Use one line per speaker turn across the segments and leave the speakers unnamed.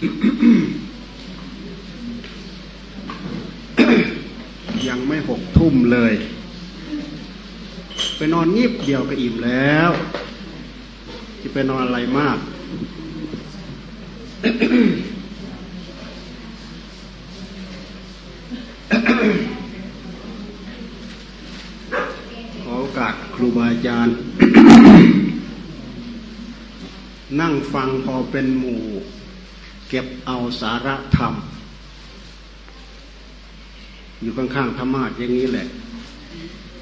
ยังไม่หกทุ่มเลย ไปนอนงีบเดียวก็อิ่มแล้ว จะไปนอนอะไรมาก ขอโอกาสครูบาอาจารย์ นั่งฟังพอเป็นหมู่ เก็บเอาสาระธรรม อยู่ข้างๆธรรมาอย่างนี้แหละ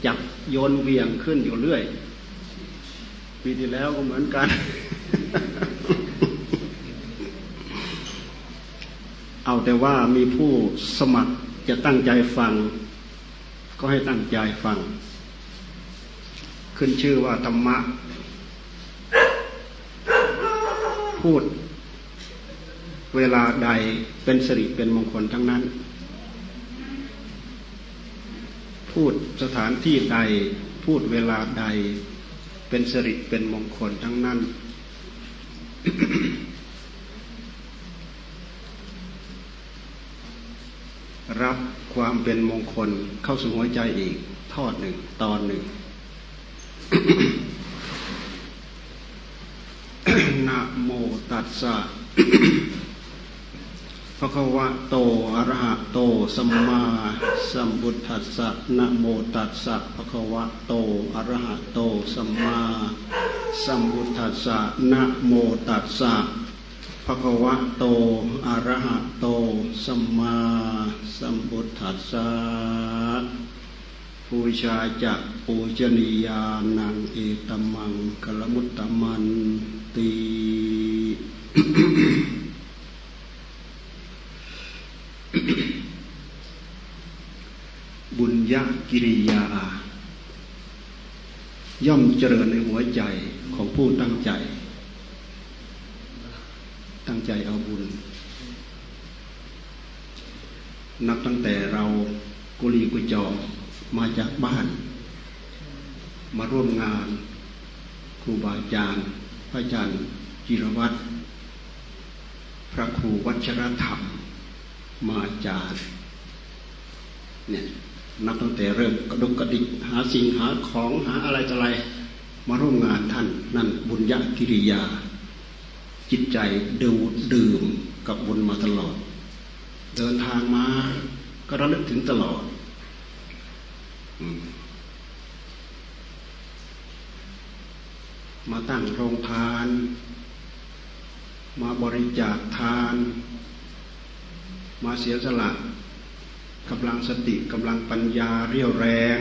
จับโยนเวียงขึ้นอยู่เรื่อย ปีที่แล้วก็เหมือนกัน เอาแต่ว่ามีผู้สมัครจะตั้งใจฟัง ก็ให้ตั้งใจฟัง ขึ้นชื่อว่าธรรมะ พูด เวลาใดเป็นสิริเป็นมงคลทั้งนั้น พูดสถานที่ใดพูดเวลาใดเป็นสิริเป็นมงคลทั้งนั้น รับความเป็นมงคลเข้าสู่หัวใจอีกทอดหนึ่งตอนหนึ่งนะโมตัสสะ พระควะโตอะระหะโตสัมมาสัมพุทธัสสะนะโมตัสสะพระควะโตอะระหะโตสัมมาสัมพุทธัสสะนะโมตัสสะภะควะโตอะระหะโตสัมมาสัมพุทธัสสะปูชาจะปูชนียานังเอตมังกลมุตตมันตี บุญญากิริยา ย่อมเจริญในหัวใจของผู้ตั้งใจ ตั้งใจเอาบุญ นับตั้งแต่เรากุลีกุจอมาจากบ้าน มาร่วมงานครูบาอาจารย์พระอาจารย์จิรวัตรพระครูวัชรธรรม มาจารย์เนี่ยนับตั้งแต่เริ่มกระดุกกระดิกหาสิ่งหาของหาอะไรต่ออะไร มาร่วมงานท่านนั่นบุญญากิริยา จิตใจดูดื่มกับบุญมาตลอด เดินทางมาก็ระลึกถึงตลอดมาตั้งโรงทาน มาบริจาคทาน มาเสียสละกำลังสติกำลังปัญญาเรียวแรง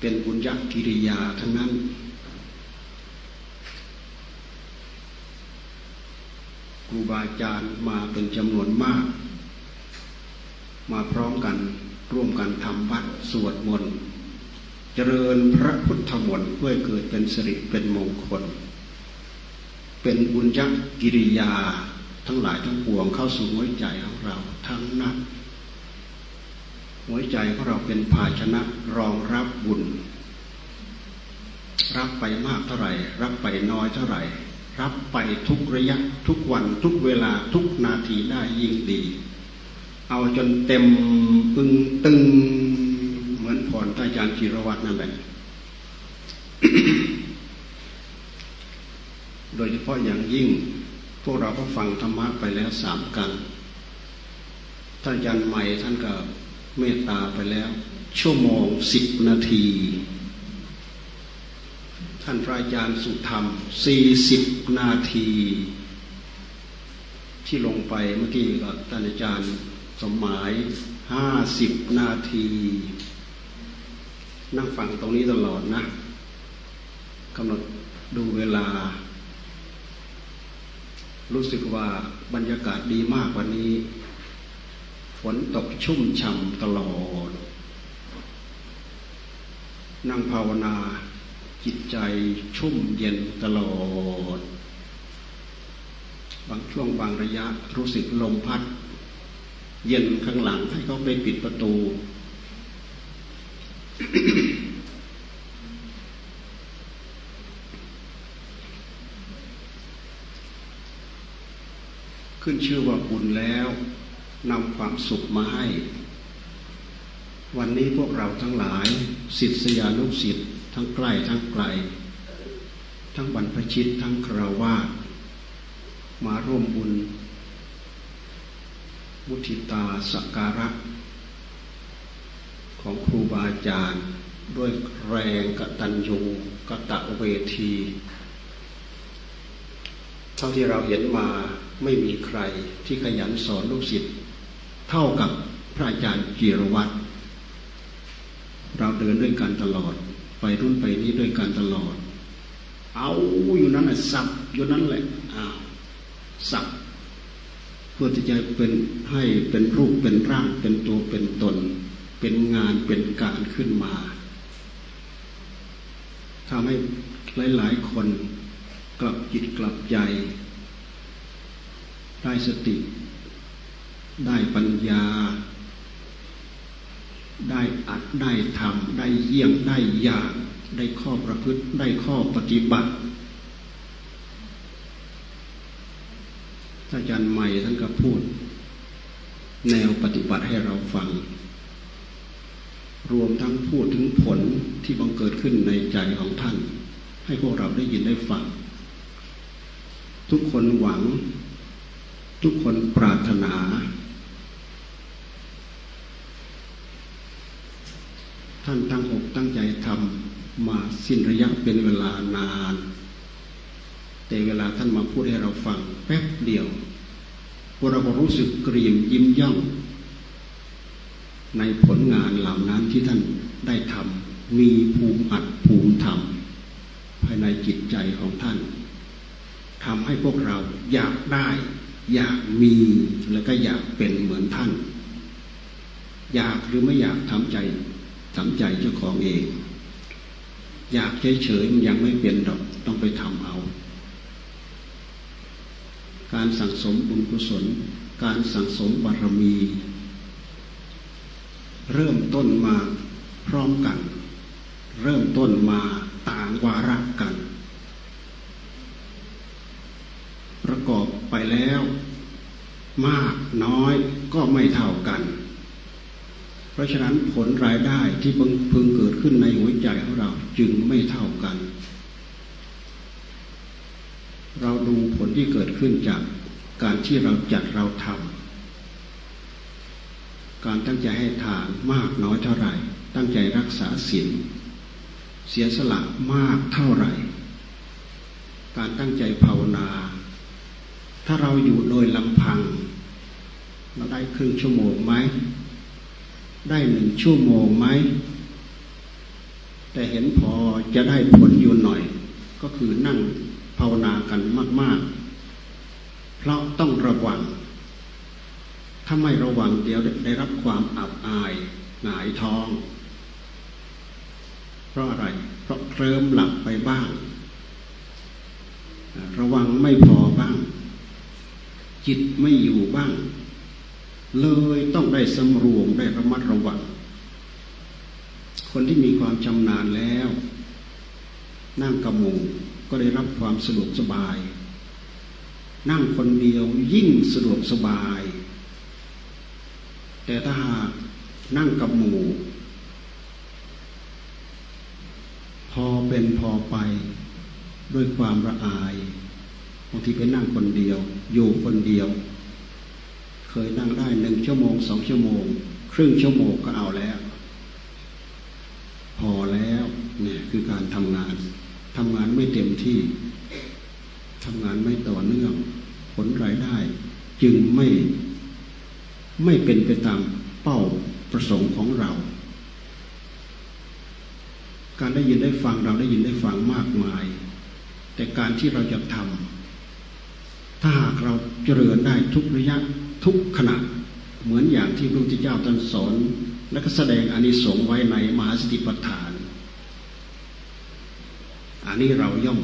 เป็นบุญญกิริยาทั้งนั้น ครูบาอาจารย์มาเป็นจำนวนมาก มาพร้อมกันร่วมกันทำวัดสวดมนต์เจริญพระพุทธมนต์เพื่อเกิดเป็นสิริเป็นมงคล เป็นบุญญกิริยา ทั้งหลายทั้งปวงเข้าสู่หัวใจของเราทั้งนั้นหัวใจของเราเป็นภาชนะรองรับบุญ รับไปมากเท่าไหร่ รับไปน้อยเท่าไหร่ รับไปทุกระยะทุกวันทุกเวลาทุกนาทีได้ยิ่งดี เอาจนเต็มปึงตึงเหมือนพรอาจารย์จิรวัตรนั่นแหละโดยเฉพาะอย่างยิ่ง พวกเราก็ฟังธรรมะไปแล้วสามกันท่านอาจารย์ใหม่ท่านก็เมตตาไปแล้ว ชั่วโมงสิบนาที ท่านพระอาจารย์สุธรรมสี่สิบนาที ที่ลงไปเมื่อกี้ก็ท่านอาจารย์สมหมายห้าสิบนาที นั่งฟังตรงนี้ตลอดนะกำหนดดูเวลา รู้สึกว่าบรรยากาศดีมากวันนี้ ฝนตกชุ่มฉ่ำตลอด นั่งภาวนาจิตใจชุ่มเย็นตลอด บางช่วงบางระยะรู้สึกลมพัด เย็นข้างหลังให้เขาไปปิดประตู ขึ้นชื่อว่าบุญแล้วนำความสุขมาให้ วันนี้พวกเราทั้งหลายศิษยานุศิษย์ทั้งใกล้ทั้งไกล ทั้งบรรพชิตทั้งคราวาสมาร่วมบุญ มุทิตาสักการะของครูบาอาจารย์ด้วยแรงกตัญญูกะตะเวที เท่าที่เราเห็นมา ไม่มีใครที่ขยันสอนลูกศิษย์เท่ากับพระอาจารย์จิรวัตรเราเดินด้วยกันตลอด ไปรุ่นไปนี้ด้วยกันตลอด เอาอยู่นั้นแหละสับอยู่นั้นแหละอ้าวสับเพื่อที่จะเป็นให้เป็นรูปเป็นร่างเป็นตัวเป็นตน เป็นงานเป็นการขึ้นมาทำให้หลาย ๆ คนกลับจิตกลับใจ ได้สติ ได้ปัญญา ได้อัดได้ทำได้เยี่ยมได้ยากได้ข้อประพฤติได้ข้อปฏิบัติอาจารย์ใหม่ท่านก็พูด แนวปฏิบัติให้เราฟัง รวมทั้งพูดถึงผลที่บังเกิดขึ้นในใจของท่าน ให้พวกเราได้ยินได้ฟัง ทุกคนหวัง ทุกคนปรารถนา ท่านตั้งอกตั้งใจทำมาสิ้นระยะเป็นเวลานาน แต่เวลาท่านมาพูดให้เราฟังแป๊บเดียวพวกเราก็รู้สึกเกรียมยิ้มย่อง ในผลงานเหล่านั้นที่ท่านได้ทำมีภูมิอัดภูมิธรรมภายในจิตใจของท่านทำให้พวกเราอยากได้ อยากมีแล้วก็อยากเป็นเหมือนท่าน อยากหรือไม่อยากทำใจทำใจเจ้าของเอง อยากเฉยๆมันยังไม่เป็นดอกต้องไปทำเอา การสั่งสมบุญกุศล การสั่งสมบารมี เริ่มต้นมาพร้อมกัน เริ่มต้นมาต่างวาระกัน ประกอบไปแล้ว มากน้อยก็ไม่เท่ากัน เพราะฉะนั้นผลรายได้ที่เพิ่งเกิดขึ้นในหัวใจของเราจึงไม่เท่ากัน เราดูผลที่เกิดขึ้นจากการที่เราจัดเราทำการตั้งใจให้ทานมากน้อยเท่าไหร่ ตั้งใจรักษาศีลเสียสละมากเท่าไหร่ การตั้งใจภาวนา ถ้าเราอยู่โดยลำพัง เราได้ครึ่งชั่วโมงไหม ได้หนึ่งชั่วโมงไหม แต่เห็นพอจะได้ผลอยู่หน่อย ก็คือนั่งภาวนากันมาก ๆ เพราะต้องระวัง ถ้าไม่ระวังเดี๋ยวได้รับความอับอายหงายท้อง เพราะอะไร เพราะเคลิ้มหลับไปบ้าง ระวังไม่พอบ้าง จิตไม่อยู่บ้าง เลยต้องได้สำรวมได้ระมัดระวัง คนที่มีความชำนาญแล้ว นั่งกระมูก็ได้รับความสะดวกสบาย นั่งคนเดียวยิ่งสะดวกสบาย แต่ถ้าหากนั่งกับหมู่พอเป็นพอไปด้วยความระอายางทีไปนั่งคนเดียว อยู่คนเดียว เคยนั่งได้หนึ่งชั่วโมงสองชั่วโมง ครึ่งชั่วโมงก็เอาแล้ว พอแล้วเนี่ยคือการทำงานทำงานไม่เต็มที่ทำงานไม่ต่อเนื่อง ผลรายได้ จึงไม่ไม่เป็นไปตามเป้าประสงค์ของเรา การได้ยินได้ฟังเราได้ยินได้ฟังมากมาย แต่การที่เราจะทำ ถ้าหากเราเจริญได้ทุกระยะทุกขณะ เหมือนอย่างที่พระพุทธเจ้าตรัสสอน และก็แสดงอานิสงส์ไว้ในมหาสติปัฏฐาน อันนี้เราย่อม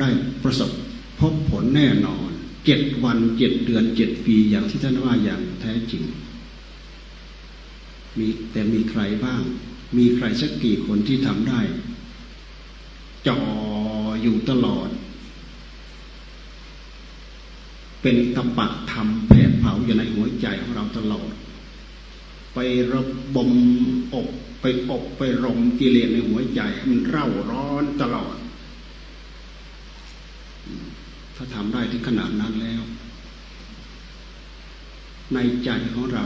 ได้ประสบพบผลแน่นอนเจ็ดวันเจ็ดเดือนเจ็ดปีอย่างที่ท่านว่าอย่างแท้จริง มีแต่มีใครบ้าง มีใครสักกี่คนที่ทำได้จ่ออยู่ตลอด เป็นตปะธรรมแผดเผาอยู่ในหัวใจของเราตลอด ไประบมอบไปอบไปรมกิเลสในหัวใจมันเร่าร้อนตลอด ถ้าทำได้ถึงขนาดนั้นแล้ว ในใจของเรา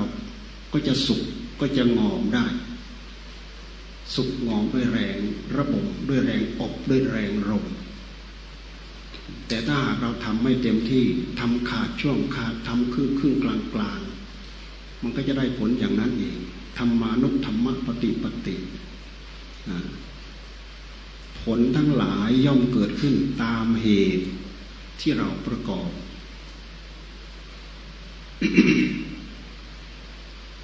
ก็จะสุขก็จะงอมได้ สุขงอมด้วยแรง ระบบด้วยแรงอบด้วยแรงรม แต่ถ้าเราทำไม่เต็มที่ทำขาดช่วงขาดทำครึ่งครึ่งกลางกลางมันก็จะได้ผลอย่างนั้นเองธรรมานุธรรมปฏิปติผลทั้งหลายย่อมเกิดขึ้นตามเหตุที่เราประกอบ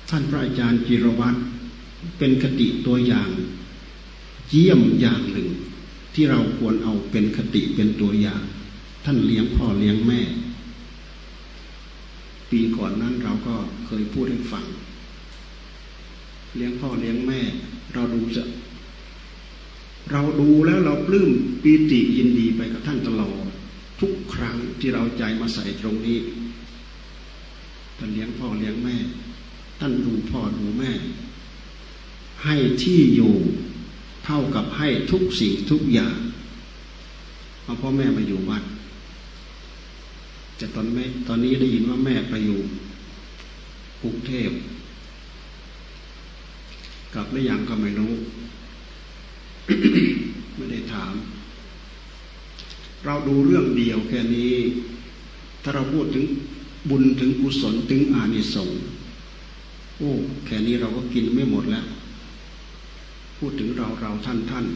ท่านพระอาจารย์จิรวัตรเป็นคติตัวอย่าง เยี่ยมอย่างหนึ่ง ที่เราควรเอาเป็นคติเป็นตัวอย่าง ท่านเลี้ยงพ่อเลี้ยงแม่ ปีก่อนนั้นเราก็เคยพูดให้ฟัง เลี้ยงพ่อเลี้ยงแม่ เราดูจะ เราดูแล้วเราปลื้มปีติยินดีไปกับท่านตลอดทุกครั้งที่เราใจมาใส่ตรงนี้ท่านเลี้ยงพ่อเลี้ยงแม่ ท่านดูพ่อดูแม่ ให้ที่อยู่ เท่ากับให้ทุกสิ่งทุกอย่างเอาพ่อแม่มาอยู่วัดแต่ตอนแม่ตอนนี้ได้ยินว่าแม่ไปอยู่กรุงเทพกลับหรือยังก็ไม่รู้ ไม่ได้ถาม เราดูเรื่องเดียวแค่นี้ ถ้าเราพูดถึงบุญถึงกุศลถึงอานิสงส์โอ้ แค่นี้เราก็กินไม่หมดแล้ว พูดถึงเราเราท่านท่าน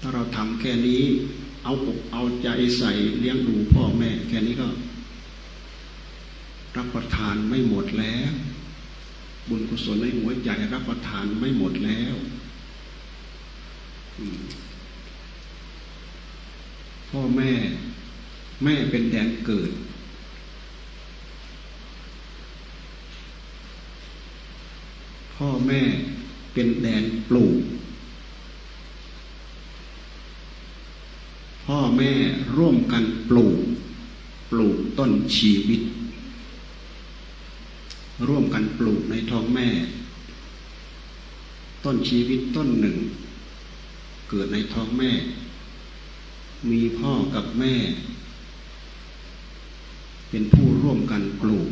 ถ้าเราทำแค่นี้ เอาอกเอาใจใส่เลี้ยงดูพ่อแม่แค่นี้ก็ รับประทานไม่หมดแล้ว บุญกุศลในหัวใจรับประทานไม่หมดแล้วพ่อแม่ แม่เป็นแดนเกิด พ่อแม่เป็นแดนปลูก พ่อแม่ร่วมกันปลูก ปลูกต้นชีวิต ร่วมกันปลูกในท้องแม่ ต้นชีวิตต้นหนึ่ง เกิดในท้องแม่ มีพ่อกับแม่ เป็นผู้ร่วมกันปลูก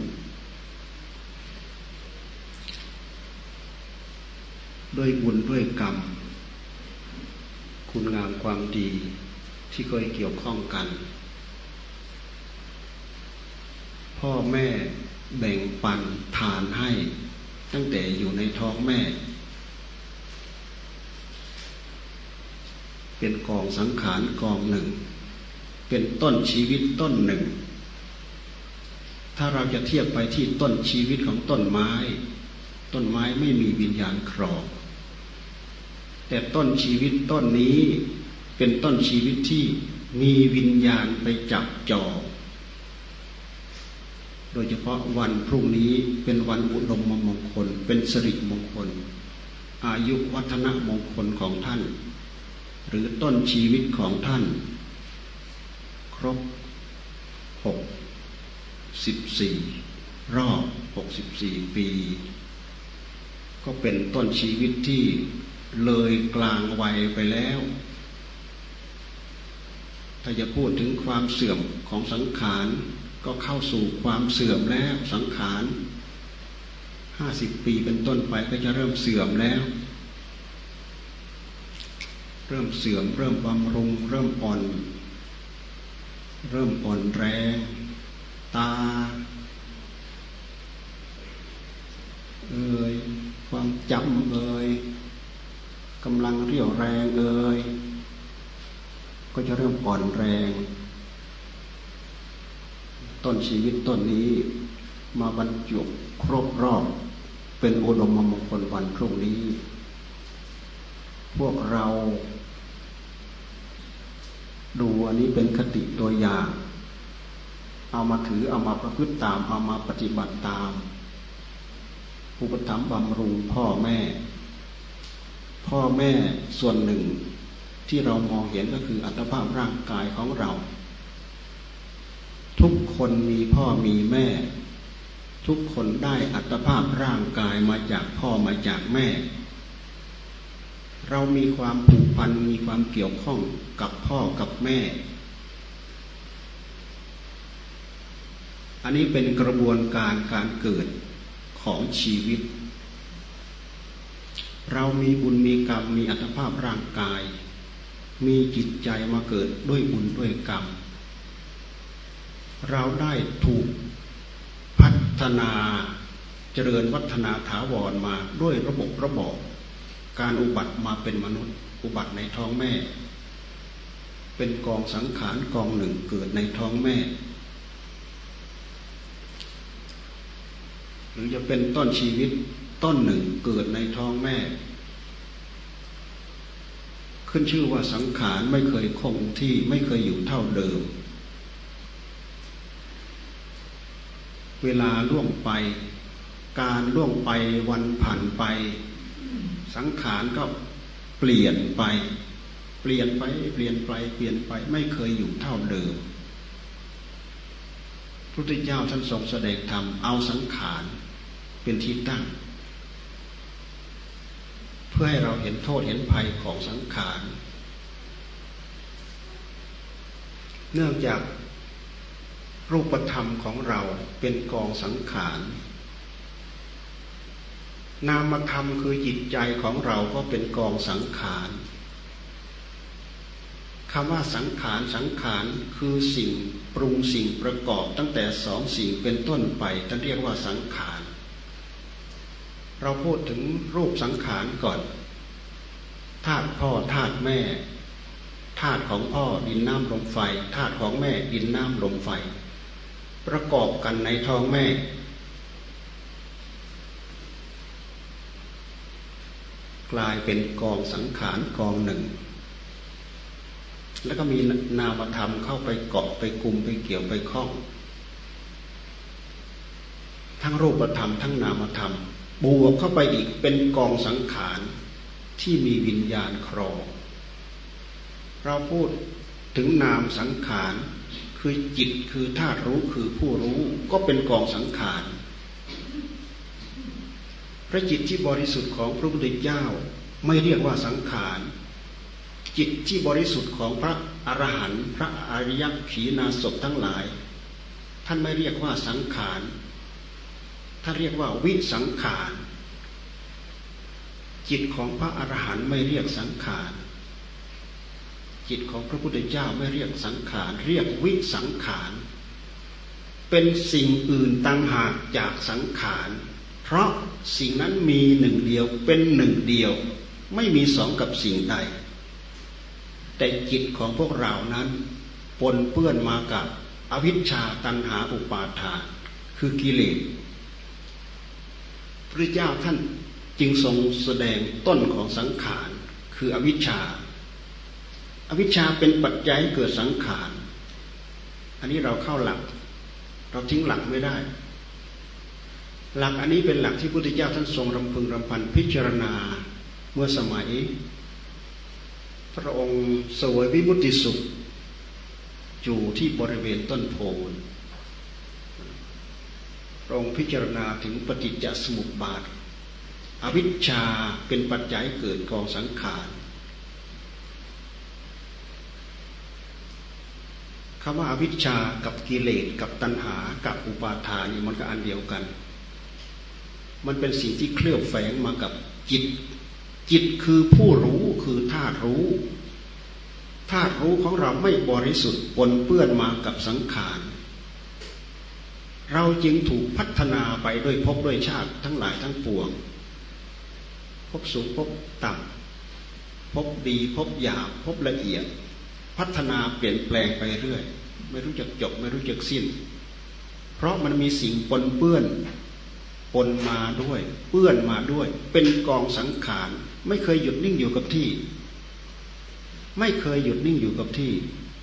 ด้วยบุญด้วยกรรม คุณงามความดี ที่เคยเกี่ยวข้องกัน พ่อแม่แบ่งปันทานให้ ตั้งแต่อยู่ในท้องแม่ เป็นกองสังขารกองหนึ่ง เป็นต้นชีวิตต้นหนึ่ง ถ้าเราจะเทียบไปที่ต้นชีวิตของต้นไม้ ต้นไม้ไม่มีวิญญาณครองแต่ต้นชีวิตต้นนี้ เป็นต้นชีวิตที่มีวิญญาณไปจับจองโดยเฉพาะวันพรุ่งนี้เป็นวันอุดมมงคล เป็นสิริมงคล อายุวัฒนมงคลของท่าน หรือต้นชีวิตของท่าน ครบหกสิบสี่รอบหกสิบสี่ปี ก็เป็นต้นชีวิตที่เลยกลางวัยไปแล้ว ถ้าจะพูดถึงความเสื่อมของสังขารก็เข้าสู่ความเสื่อมแล้วสังขารห้าสิบปีเป็นต้นไปก็จะเริ่มเสื่อมแล้ว เริ่มเสื่อม เริ่มบำรุง เริ่มอ่อน เริ่มอ่อนแรง ตาเอ่ยความจำเอ่ยกำลังเรี่ยวแรงเอ่ย ก็จะเริ่มอ่อนแรง ต้นชีวิตต้นนี้มาบรรจุครบรอบ เป็นอุดมมงคลวันพรุ่งนี้ พวกเรา ดูอันนี้เป็นคติตัวอย่าง เอามาถือเอามาประพฤติตาม เอามาปฏิบัติตามผู้ปถัมภ์บำรุงพ่อแม่ พ่อแม่ส่วนหนึ่ง ที่เรามองเห็นก็คืออัตภาพร่างกายของเรา ทุกคนมีพ่อมีแม่ ทุกคนได้อัตภาพร่างกายมาจากพ่อมาจากแม่ เรามีความผูกพันมีความเกี่ยวข้องกับพ่อกับแม่ อันนี้เป็นกระบวนการการเกิดของชีวิต เรามีบุญมีกรรมมีอัตภาพร่างกาย มีจิตใจมาเกิดด้วยบุญด้วยกรรม เราได้ถูกพัฒนาเจริญวัฒนาถาวรมาด้วยระบบระบบการอุบัติมาเป็นมนุษย์ อุบัติในท้องแม่ เป็นกองสังขารกองหนึ่งเกิดในท้องแม่ หรือจะเป็นต้นชีวิตต้นหนึ่งเกิดในท้องแม่ ขึ้นชื่อว่าสังขารไม่เคยคงที่ไม่เคยอยู่เท่าเดิม เวลาล่วงไป การล่วงไปวันผ่านไป สังขารก็เปลี่ยนไป เปลี่ยนไปเปลี่ยนไปเปลี่ยนไปไม่เคยอยู่เท่าเดิมพระพุทธเจ้าท่านทรงแสดงธรรมเอาสังขารเป็นที่ตั้ง พื่อให้เราเห็นโทษเห็นภัยของสังขาร เนื่องจากรูปธรรมของเราเป็นกองสังขาร นามธรรมคือจิตใจของเราก็เป็นกองสังขารคำว่าสังขารสังขารคือสิ่งปรุงสิ่งประกอบตั้งแต่สองสิ่งเป็นต้นไปท่านเรียกว่าสังขาร เราพูดถึงรูปสังขารก่อนธาตุพ่อธาตุแม่ธาตุของพ่อดินน้ำลมไฟธาตุของแม่ดินน้ำลมไฟ ประกอบกันในท้องแม่ กลายเป็นกองสังขารกองหนึ่ง แล้วก็มีนามธรรมเข้าไปเกาะไปกลุ่มไปเกี่ยวไปคล้อง ทั้งรูปธรรมทั้งนามธรรม บวกเข้าไปอีกเป็นกองสังขารที่มีวิญญาณครอง เราพูดถึงนามสังขารคือจิตคือธาตุรู้คือผู้รู้ก็เป็นกองสังขารพระจิตที่บริสุทธิ์ของพระพุทธเจ้าไม่เรียกว่าสังขาร จิตที่บริสุทธิ์ของพระอรหันต์พระอริยขีนาศพทั้งหลาย ท่านไม่เรียกว่าสังขาร ถ้าเรียกว่าวิสังขารจิตของพระอรหันต์ไม่เรียกสังขารจิตของพระพุทธเจ้าไม่เรียกสังขารเรียกวิสังขารเป็นสิ่งอื่นตั้งหากจากสังขารเพราะสิ่งนั้นมีหนึ่งเดียวเป็นหนึ่งเดียว ไม่มีสองกับสิ่งใด แต่จิตของพวกเรานั้นปนเปื้อนมากับอวิชชาตันหาอุปาทานคือกิเลส พระเจ้าท่านจึงทรงแสดงต้นของสังขารคืออวิชชา อวิชชาเป็นปัจจัยเกิดสังขาร อันนี้เราเข้าหลัก เราทิ้งหลักไม่ได้ หลักอันนี้เป็นหลักที่พระพุทธเจ้าท่านทรงรำพึงรำพันพิจารณาเมื่อสมัย พระองค์สวยวิมุติสุขอยู่ที่บริเวณต้นโพ ระองค์พิจารณาถึงปฏิจจสมุปบาท อวิชชาเป็นปัจจัยเกิดกองสังขารคำว่าอวิชชากับกิเลสกับตัณหากับอุปาทานนี่มันก็อันเดียวกัน มันเป็นสิ่งที่เคลือบแฝงมากับจิต จิตคือผู้รู้คือธาตุรู้ธาตุรู้ของเราไม่บริสุทธิ์ปนเปื้อนมากับสังขาร เราจึงถูกพัฒนาไปด้วยภพด้วยชาติทั้งหลายทั้งปวงภพสูงภพต่ำภพดีภพหยาบภพละเอียด พัฒนาเปลี่ยนแปลงไปเรื่อย ไม่รู้จักจบไม่รู้จักสิ้น เพราะมันมีสิ่งปนเปื้อนปนมาด้วย เปื้อนมาด้วย เป็นกองสังขารไม่เคยหยุดนิ่งอยู่กับที่ ไม่เคยหยุดนิ่งอยู่กับที่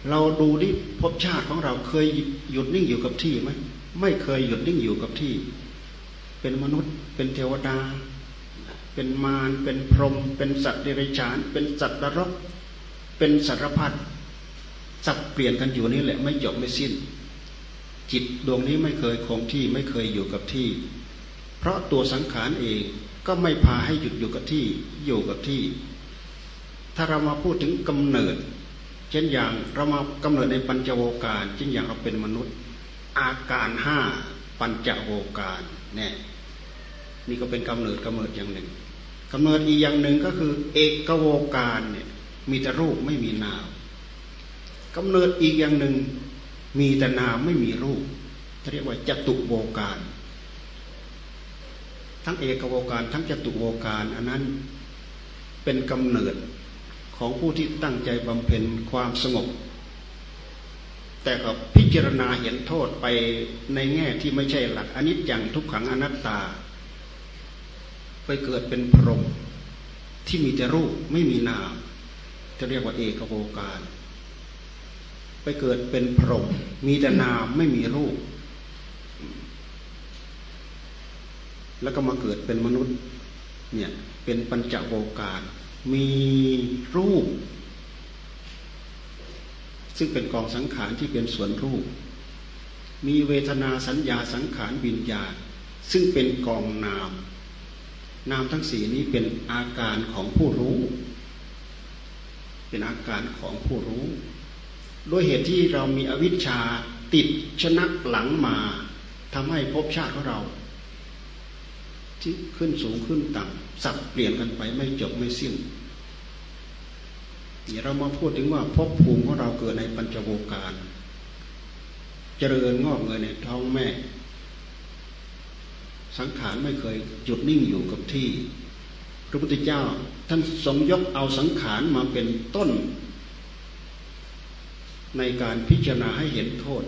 เราดูดิภพชาติของเราเคยหยุดนิ่งอยู่กับที่ไหม ไม่เคยหยุดนิ่งอยู่กับที่ เป็นมนุษย์ เป็นเทวดา เป็นมารเป็นพรหมเป็นสัตว์เดรัจฉาน เป็นสัตว์นรก เป็นสารพัดสับเปลี่ยนกันอยู่นี่แหละไม่จบไม่สิ้น จิตดวงนี้ไม่เคยคงที่ไม่เคยอยู่กับที่ เพราะตัวสังขารเองก็ไม่พาให้หยุดอยู่กับที่อยู่กับที่ ถ้าเรามาพูดถึงกำเนิด เช่นอย่างเรามากำเนิดในปัญจโวการเช่นอย่างเราเป็นมนุษย์ อาการห้าปัญจโวการเนี่ยนี่ก็เป็นกำเนิดกำเนิดอย่างหนึ่งกำเนิดอีกอย่างหนึ่งก็คือ เอกโวการเนี่ยมีแต่รูปไม่มีนามกำเนิดอีกอย่างหนึ่ง มีแต่นามไม่มีรูปเรียกว่าจตุโวการ ทั้งเอกโวการทั้งจตุโวการอันนั้นเป็นกำเนิดของผู้ที่ตั้งใจบำเพ็ญความสงบ แต่ก็พิจารณาเห็นโทษไปในแง่ที่ไม่ใช่หลักอนิจจังทุกขังอนัตตา ไปเกิดเป็นพรหมที่มีแต่รูปไม่มีนาม จะเรียกว่าเอกโวการ ไปเกิดเป็นพรหมมีแต่นามไม่มีรูป แล้วก็มาเกิดเป็นมนุษย์เนี่ยเป็นปัญจโวการ มีรูป ซึ่งเป็นกองสังขารที่เป็นส่วนรูป มีเวทนาสัญญาสังขารวิญญาณ ซึ่งเป็นกองนาม นามทั้งสี่นี้เป็นอาการของผู้รู้ เป็นอาการของผู้รู้ ด้วยเหตุที่เรามีอวิชชาติดชนะหลังมาทำให้ภพชาติของเราที่ขึ้นสูงขึ้นต่ำสับเปลี่ยนกันไปไม่จบไม่สิ้น เรามาพูดถึงว่าภพภูมิของเราเกิดในปัญจโวการ เจริญงอกเงยในท้องแม่ สังขารไม่เคยหยุดนิ่งอยู่กับที่ พระพุทธเจ้า ท่านสมยกเอาสังขารมาเป็นต้น ในการพิจารณาให้เห็นโทษ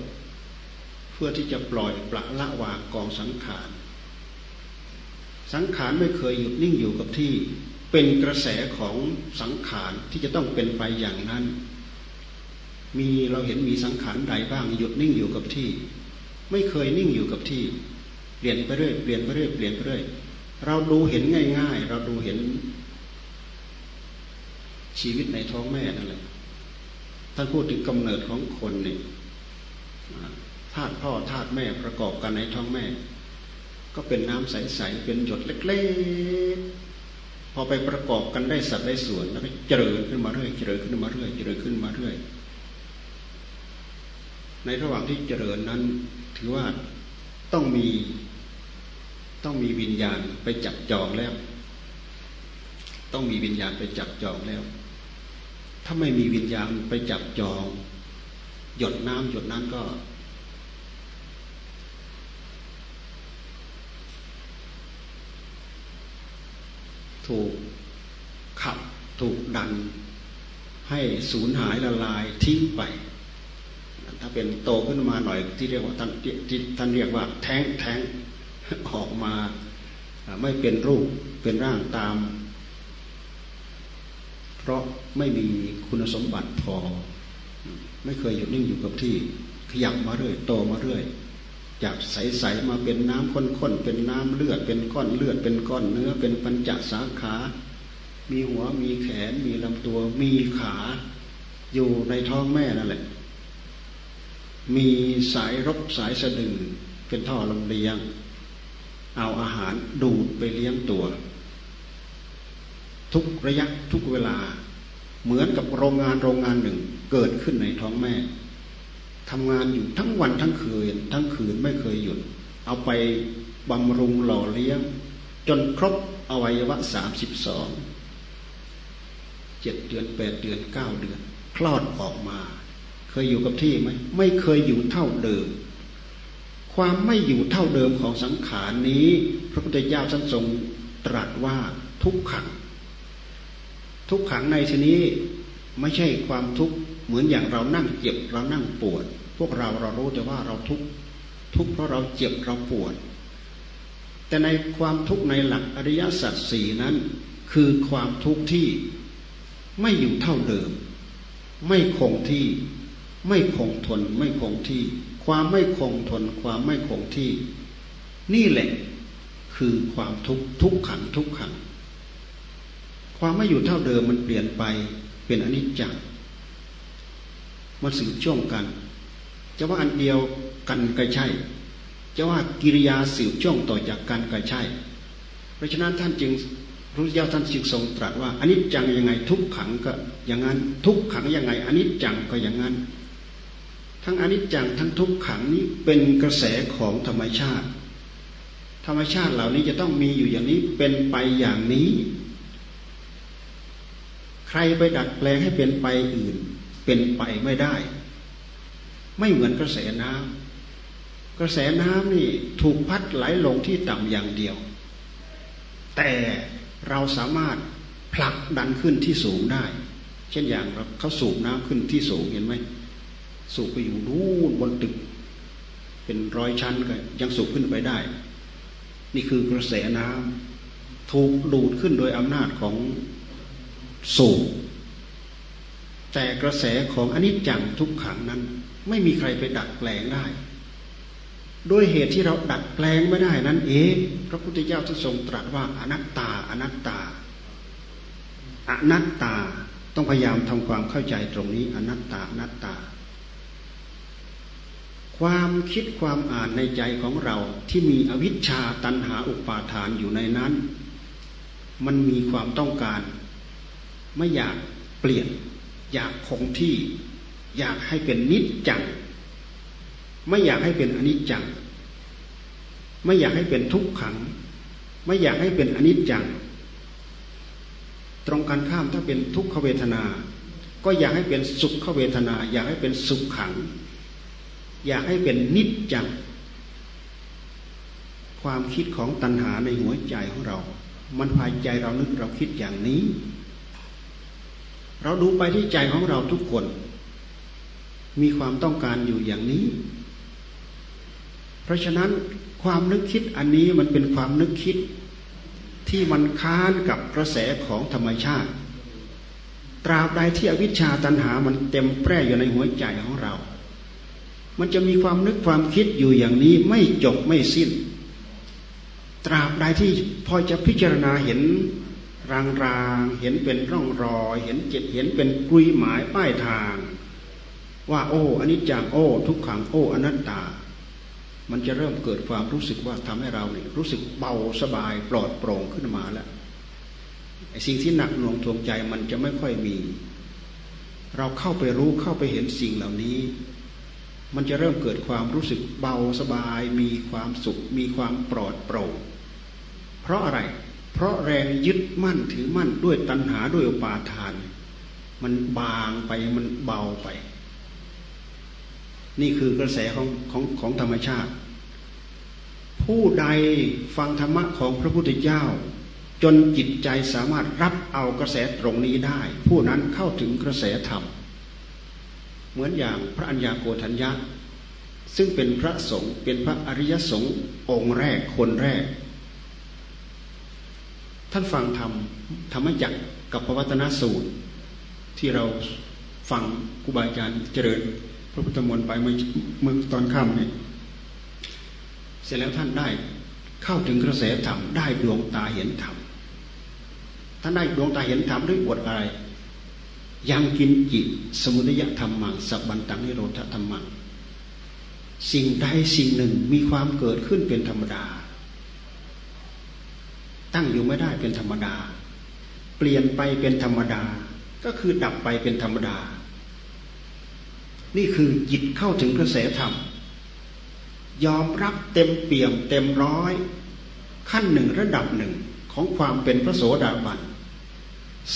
เพื่อที่จะปล่อยปละละวางกองสังขาร สังขารไม่เคยหยุดนิ่งอยู่กับที่ เป็นกระแสของสังขารที่จะต้องเป็นไปอย่างนั้น มีเราเห็นมีสังขารใดบ้างหยุดนิ่งอยู่กับที่ ไม่เคยนิ่งอยู่กับที่ เปลี่ยนไปเรื่อยเปลี่ยนไปเรื่อยเปลี่ยนไปเรื่อยเราดูเห็นง่าย ๆ เราดูเห็น ชีวิตในท้องแม่นั่นแหละท่านพูดถึงกำเนิดของคนเนี่ยธาตุพ่อธาตุแม่ประกอบกันในท้องแม่ ก็เป็นน้ำใสๆเป็นหยดเล็กๆ พอไปประกอบกันได้สัดได้ส่วนแล้วก็เจริญขึ้นมาเรื่อย เจริญขึ้นมาเรื่อย เจริญขึ้นมาเรื่อย ในระหว่างที่เจริญนั้น ถือว่าต้องมีต้องมีวิญญาณไปจับจองแล้ว ต้องมีวิญญาณไปจับจองแล้ว ถ้าไม่มีวิญญาณไปจับจอง หยดน้ำหยดนั้นก็ ถูกขับถูกดัน ให้สูญหายละลายทิ้งไปถ้าเป็นโตขึ้นมาหน่อยที่เรียกว่าท่านที่ท่านเรียกว่าแท้งแท้งออกมาไม่เป็นรูปเป็นร่างตาม เพราะไม่มีคุณสมบัติพอ ไม่เคยหยุดนิ่งอยู่กับที่ ขยับมาเรื่อย โตมาเรื่อย จากใสๆมาเป็นน้ำข้นๆเป็นน้ำเลือดเป็นก้อนเลือดเป็นก้อนเนื้อเป็นปัญจสาขา มีหัวมีแขน มีลำตัว มีขา อยู่ในท้องแม่นั่นแหละ มีสายรกสายสะดือเป็นท่อลำเลียง เอาอาหารดูดไปเลี้ยงตัว ทุกระยะทุกเวลา เหมือนกับโรงงานโรงงานหนึ่งเกิดขึ้นในท้องแม่ ทำงานอยู่ทั้งวันทั้งคืน ทั้งคืนไม่เคยหยุด เอาไปบำรุงหล่อเลี้ยง จนครบอวัยวะสามสิบสองเจ็ดเดือนแปดเดือนเก้าเดือน คลอดออกมา เคยอยู่กับที่ไหมไม่เคยอยู่เท่าเดิม ความไม่อยู่เท่าเดิมของสังขารนี้ พระพุทธเจ้าท่านทรงตรัสว่าทุกขัง ทุกขังในที่นี้ไม่ใช่ความทุกข์เหมือนอย่างเรานั่งเจ็บเรานั่งปวด วกเราเรารู้แต่ว่าเราทุกข์ทุกข์เพราะเราเจ็บเราปวด แต่ในความทุกข์ในหลักอริยสัจสี่นั้น คือความทุกข์ที่ไม่อยู่เท่าเดิม ไม่คงที่ไม่คงทนไม่คงที่ ความไม่คงทน ความไม่คงที่ นี่แหละคือความทุกข์ทุกขังทุกขัง ความไม่อยู่เท่าเดิมมันเปลี่ยนไปเป็นอนิจจังมันสืบช่วงกัน จะว่าอันเดียวกันก็ใช่ จะว่ากิริยาสืบช่วงต่อจากกันก็ใช่ เพราะฉะนั้นท่านจึงพระพุทธเจ้าท่านจึงทรงตรัสว่าอันนี้จังยังไงทุกขังก็อย่างนั้น ทุกขังยังไงอันนี้จังก็อย่างนั้น ทั้งอนิจจังทั้งทุกขังนี้เป็นกระแสของธรรมชาติ ธรรมชาติเหล่านี้จะต้องมีอยู่อย่างนี้เป็นไปอย่างนี้ ใครไปดัดแปลงให้เป็นไปอื่น เป็นไปไม่ได้ ไม่เหมือนกระแสน้ำกระแสน้ำนี่ถูกพัดไหลลงที่ต่ำอย่างเดียว แต่เราสามารถผลักดันขึ้นที่สูงได้ เช่นอย่างเราเขาสูบน้ำขึ้นที่สูงเห็นไหมสูบไปอยู่นู่นบนตึก เป็นร้อยชั้นก็ยังสูบขึ้นไปได้ นี่คือกระแสน้ำถูกดูดขึ้นโดยอำนาจของสูบแต่กระแสของอนิจจังทุกขังนั้น ไม่มีใครไปดัดแปลงได้ด้วยเหตุที่เราดัดแปลงไม่ได้นั้นเองพระพุทธเจ้าท่ทรงตรัสว่าอนัตตา อนัตตา อนัตตาต้องพยายามทำความเข้าใจตรงนี้ อนัตตาอนัตตา ความคิดความอ่านในใจของเราที่มีอวิชชาตันหาอุปาทานอยู่ในนั้น มันมีความต้องการ ไม่อยากเปลี่ยน อยากคงที่ อยากให้เป็นนิจจัง ไม่อยากให้เป็นอนิจจัง ไม่อยากให้เป็นทุกขัง ไม่อยากให้เป็นอนิจจัง ตรงกันข้ามถ้าเป็นทุกขเวทนา ก็อยากให้เป็นสุขเวทนา อยากให้เป็นสุขขัง อยากให้เป็นนิจจัง ความคิดของตัณหาในหัวใจของเรา มันพายใจเรานึกเราคิดอย่างนี้ เราดูไปที่ใจของเราทุกคน มีความต้องการอยู่อย่างนี้ เพราะฉะนั้นความนึกคิดอันนี้มันเป็นความนึกคิดที่มันค้านกับกระแสของธรรมชาติ ตราบใดที่อวิชชาตันหามันเต็มแปร่อยู่ในหัวใจของเรา มันจะมีความนึกความคิดอยู่อย่างนี้ไม่จบไม่สิ้น ตราบใดที่พอจะพิจารณาเห็นรางรางเห็นเป็นร่องรอย เห็นเจ็ดเห็นเป็นกลุยหมายป้ายทาง ว่าโอ้อันนี้จังโอ้ ทุกขังโอ้อนัตตา มันจะเริ่มเกิดความรู้สึกว่าทำให้เราเนี่ยรู้สึกเบาสบายปลอดโปร่งขึ้นมาแล้วไอ้สิ่งที่หนักหน่วงทวงใจมันจะไม่ค่อยมี เราเข้าไปรู้เข้าไปเห็นสิ่งเหล่านี้ มันจะเริ่มเกิดความรู้สึกเบาสบาย มีความสุข มีความปลอดโปร่งเพราะอะไร เพราะแรงยึดมั่นถือมั่นด้วยตัณหาด้วยอุปาทาน มันบางไปมันเบาไป นี่คือกระแสของของของธรรมชาติ ผู้ใดฟังธรรมะของพระพุทธเจ้า จนจิตใจสามารถรับเอากระแสตรงนี้ได้ ผู้นั้นเข้าถึงกระแสธรรม เหมือนอย่างพระัญญาโกฏัญญาซึ่งเป็นพระสงฆ์เป็นพระอริยสงฆ์องค์แรกคนแรก ท่านฟังธรรมธรรมจักกับพระวัตนสูตร ที่เราฟังครูบาอาจารย์เจริญ พระพุทธมนต์ไปเมื่อเมื่อตอนค่ำนี่เสร็จแล้วท่านได้เข้าถึงกระแสธรรมได้ดวงตาเห็นธรรมท่านได้ดวงตาเห็นธรรมด้วยบทอะไร ยังกินจิตสมุทัยธรรมังสับบันตังนิโรธธรรมังสิ่งใดสิ่งหนึ่งมีความเกิดขึ้นเป็นธรรมดา ตั้งอยู่ไม่ได้เป็นธรรมดา เปลี่ยนไปเป็นธรรมดา ก็คือดับไปเป็นธรรมดา นี่คือจิตเข้าถึงกระแสธรรม ยอมรับเต็มเปี่ยมเต็มร้อย ขั้นหนึ่งระดับหนึ่งของความเป็นพระโสดาบัน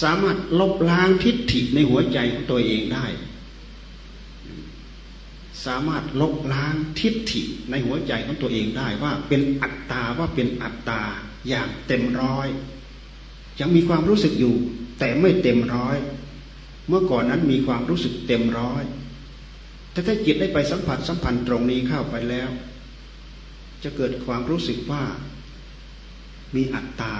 สามารถลบล้างทิฏฐิในหัวใจของตัวเองได้ สามารถลบล้างทิฏฐิในหัวใจของตัวเองได้ว่าเป็นอัตตาว่าเป็นอัตตาอย่างเต็มร้อยยังมีความรู้สึกอยู่ แต่ไม่เต็มร้อย เมื่อก่อนนั้นมีความรู้สึกเต็มร้อย แต่ถ้าจิตได้ไปสัมผัสสัมพันธ์ตรงนี้เข้าไปแล้ว จะเกิดความรู้สึกว่ามีอัตตา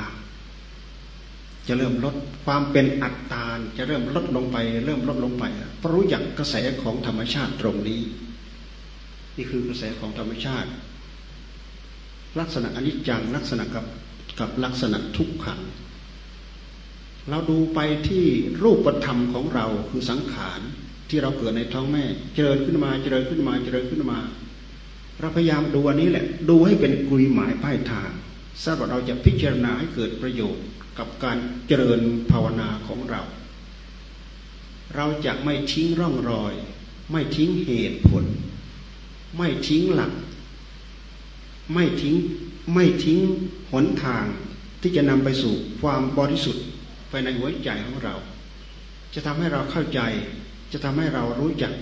จะเริ่มลดความเป็นอัตตาจะเริ่มลดลงไป เริ่มลดลงไปเพราะรู้จักกระแสของธรรมชาติตรงนี้ นี่คือกระแสของธรรมชาติ ลักษณะอนิจจังลักษณะกับกับลักษณะทุกขังเราดูไปที่รูปธรรมของเราคือสังขาร ที่เราเกิดในท้องแม่ เจริญขึ้นมาเจริญขึ้นมาเจริญขึ้นมา เราพยายามดูอันนี้แหละ ดูให้เป็นกุยหมายป้ายทางสำหรับเราจะพิจารณาให้เกิดประโยชน์กับการเจริญภาวนาของเรา เราจะไม่ทิ้งร่องรอย ไม่ทิ้งเหตุผล ไม่ทิ้งหลัก ไม่ทิ้งไม่ทิ้งหนทางที่จะนำไปสู่ความบริสุทธิ์ภายในหัวใจของเรา จะทำให้เราเข้าใจ จะทำให้เรารู้จัก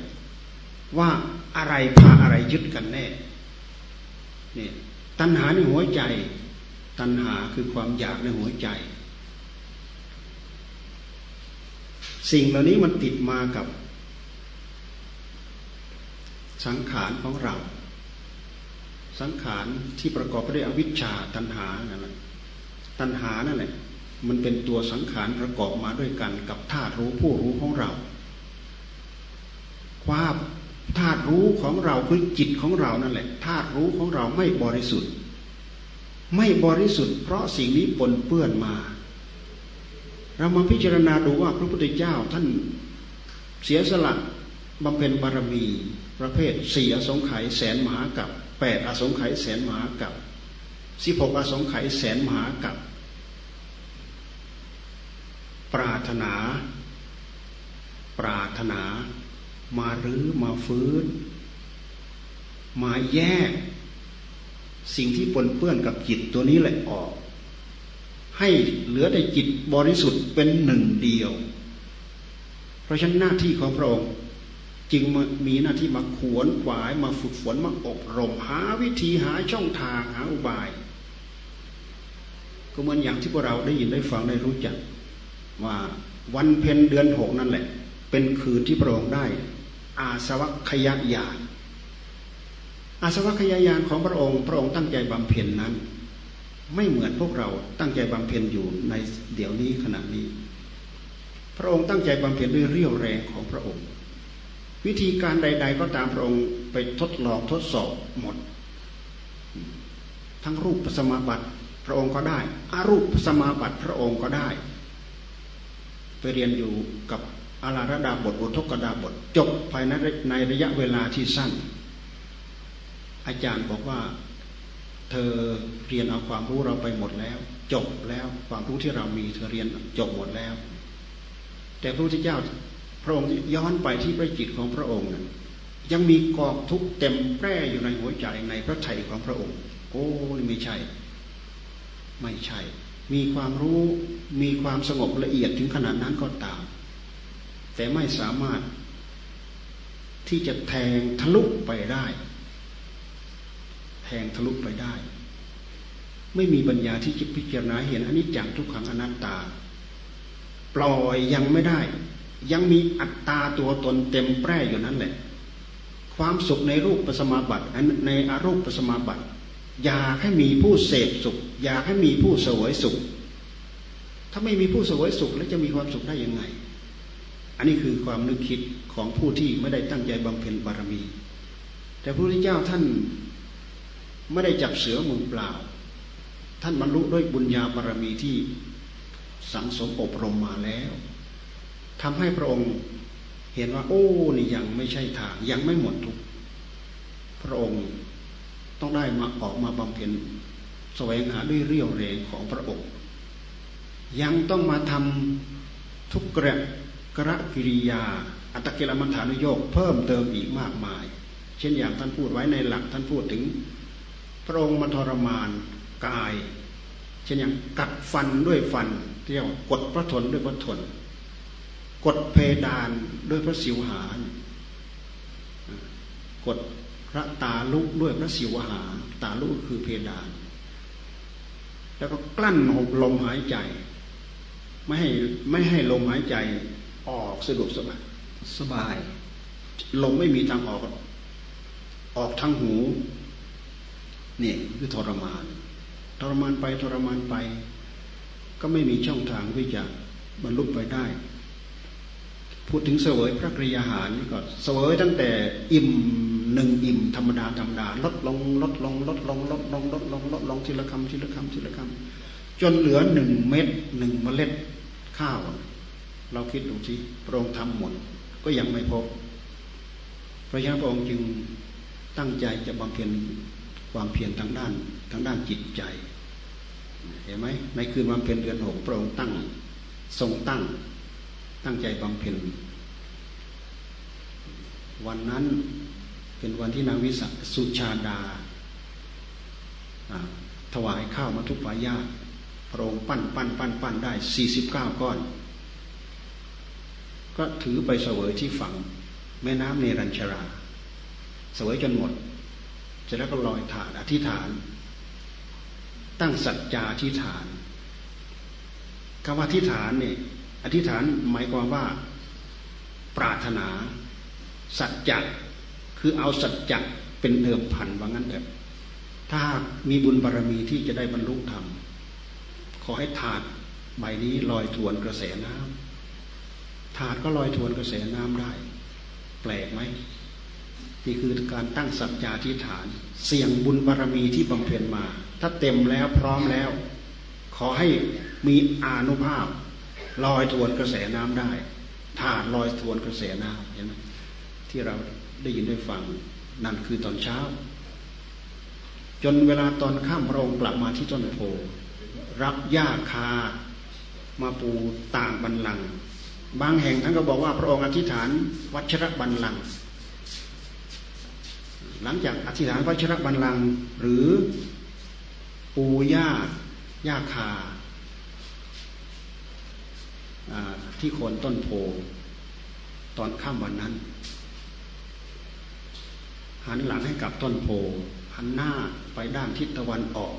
ว่าอะไรพาอะไรยึดกันแน่เนี่ยตัณหาในหัวใจ ตัณหาคือความอยากในหัวใจ สิ่งเหล่านี้มันติดมากับ สังขารของเรา สังขารที่ประกอบไปด้วยอวิชชาตัณหานั่นแหละตัณหานั่นแหละมันเป็นตัวสังขารประกอบมาด้วยกันกับธาตุรู้ผู้รู้ของเรา ความธาตุรู้ของเราคือจิตของเรานั่นแหละธาตุรู้ของเราไม่บริสุทธิ์ ไม่บริสุทธิ์เพราะสิ่งนี้ปนเปื้อนมา เรามาพิจารณาดูว่าพระพุทธเจ้าท่านเสียสละบำเพ็ญบารมี ประเภทสี่อสงไขยแสนมหากับแปดอสงไขยแสนมหากับสิบหกอสงไขยแสนมหากับปรารถนา ปรารถนา มารื้อมาฟื้น มาแยก สิ่งที่ปนเปื้อนกับจิตตัวนี้แหละออก ให้เหลือแต่จิตบริสุทธิ์เป็นหนึ่งเดียว เพราะฉะนั้นหน้าที่ของพระองค์จึงมีหน้าที่มาขวนขวายมาฝึกฝนมาอบรมหาวิธีหาช่องทางหาอุบาย ก็เหมือนอย่างที่พวกเราได้ยินได้ฟังได้รู้จัก ว่าวันเพ็ญเดือนหกนั่นแหละ เป็นคืนที่พระองค์ได้ อาสวัคยายานอาสวัคยายานของพระองค์ พระองค์ตั้งใจบำเพ็ญนั้น ไม่เหมือนพวกเราตั้งใจบำเพ็ญอยู่ในเดี๋ยวนี้ขณะนี้ พระองค์ตั้งใจบำเพ็ญด้วยเรี่ยวแรงของพระองค์ วิธีการใด ๆ ก็ตามพระองค์ไปทดลองทดสอบหมด ทั้งรูปสมาบัติพระองค์ก็ได้อารูปสมาบัติพระองค์ก็ได้ ไปเรียนอยู่กับ อาราระดาบทอุทกดาบท จบภายในในระยะเวลาที่สั้น อาจารย์บอกว่าเธอเรียนเอาความรู้เราไปหมดแล้ว จบแล้วความรู้ที่เรามีเธอเรียนจบหมดแล้ว แต่พระพุทธเจ้าพระองค์ย้อนไปที่พระจิตของพระองค์นั้นยังมีกอกทุกเต็มแปร่อยู่ในหัวใจในพระไถ่ของพระองค์ โอ้ไม่ใช่ ไม่ใช่ มีความรู้มีความสงบละเอียดถึงขนาดนั้นก็ตาม แต่ไม่สามารถที่จะแทงทะลุไปได้ แทงทะลุไปได้ ไม่มีปัญญาที่จะพิจารณาเห็นอนิจจังทุกขังอนัตตา ปล่อยยังไม่ได้ ยังมีอัตตาตัวตนเต็มแปร่อยู่นั้นแหละ ความสุขในรูปปัสมาบัติในอารูปปัสมาบัติอยากให้มีผู้เสพสุข อยากให้มีผู้เสวยสุข ถ้าไม่มีผู้เสวยสุขแล้วจะมีความสุขได้ยังไง นนี้คือความนึกคิดของผู้ที่ไม่ได้ตั้งใจบำเพ็ญบารมี แต่พระพุทธเจ้าท่านไม่ได้จับเสือมือเปล่า ท่านบรรลุด้วยบุญญาบารมีที่สังสมอบรมมาแล้วทำให้พระองค์เห็นว่า โอ้นี่ยังไม่ใช่ทางยังไม่หมดทุกพระองค์ต้องได้มาออกมาบำเพ็ญแสวงหาด้วยเรี่ยวแรงของพระองค์ ยังต้องมาทำทุกกระ กรกิริยา อัตกิลมัฐานุโยกเพิ่มเติมอีกมากมาย เช่นอย่างท่านพูดไว้ในหลักท่านพูดถึง พระองค์มาทรมานกาย เช่นอย่างกัดฟันด้วยฟันเรียกกดพระทนด้วยพระทนกดเพดานด้วยพระสิวหานกดพระตาลุกด้วยพระสิวหาตาลุกคือเพดาน แล้วก็กลั้นหลมหายใจ ไม่ให้ไม่ให้ลมหายใจ ออกสะดวกสบายสบาย ลมไม่มีทางออก ออกทางหูนี่คือทรมาน ทรมานไปทรมานไป ก็ไม่มีช่องทางที่จะบรรลุไปได้ พูดถึงเสวยพระกริยาหารก็เสวยตั้งแต่อิ่มหนึ่งอิ่มธรรมดาธรรมดาลดลงลดลงลดลงลดลงลดลงลดลงทีละคำทีละคำทีละคำจนเหลือหนึ่งเม็ดหนึ่งเมล็ดข้าว เราคิดดูสิพระองค์ทำหมดก็ยังไม่พบพระยาพระองค์จึงตั้งใจจะบำเพ็ญความเพียรทางด้านทางด้านจิตใจ เห็นไหมในคืนบำเพ็ญเดือนหกพระองค์ตั้งทรงตั้ง ตั้งใจบำเพ็ญวันนั้นเป็นวันที่นางวิสัสุชาดา ถวายข้าวมาทุกปายาพระองค์ปั้นปั้นปั้นปั้นได้สี่สิบเก้าก้อน ก็ถือไปเสวยที่ฝั่ง แม่น้ำเนรัญชรา เสวยจนหมด เสร็จแล้วก็ลอยฐานอธิษฐาน ตั้งสัจจาอธิษฐานคำว่าอธิษฐานเนี่ยอธิษฐานหมายความว่า ปรารถนา สัจจะคือเอาสัจจะเป็นเดิมพันว่างั้นเถอะถ้ามีบุญบารรมีที่จะได้บรรลุธรรมขอให้ถาดใบนี้ลอยทวนกระแสน้ำ ถาดก็ลอยทวนกระแสน้ำได้ แปลกไหมนี่คือการตั้งสัจจาธิฐาน เสี่ยงบุญบารรมีที่บำเพ็ญมา ถ้าเต็มแล้วพร้อมแล้ว ขอให้มีอานุภาพ ลอยทวนกระแสน้ำได้ถาดลอยทวนกระแสน้ำเห็นไหมที่เราได้ยินได้ฟังนั่นคือตอนเช้า จนเวลาตอนข้ามพระองค์กลับมาที่ต้นโพรับหญ้าคามาปูต่างบันลัง บางแห่งท่านก็บอกว่าพระองค์อธิษฐานวัชรบันลังหลังจากอธิษฐานวัชรบันลังหรือปูหญ้าหญ้าคาที่โคนต้นโพตอนค่ำวันนั้น หันหลังให้กับต้นโพหันหน้าไปด้านทิศตะวันออก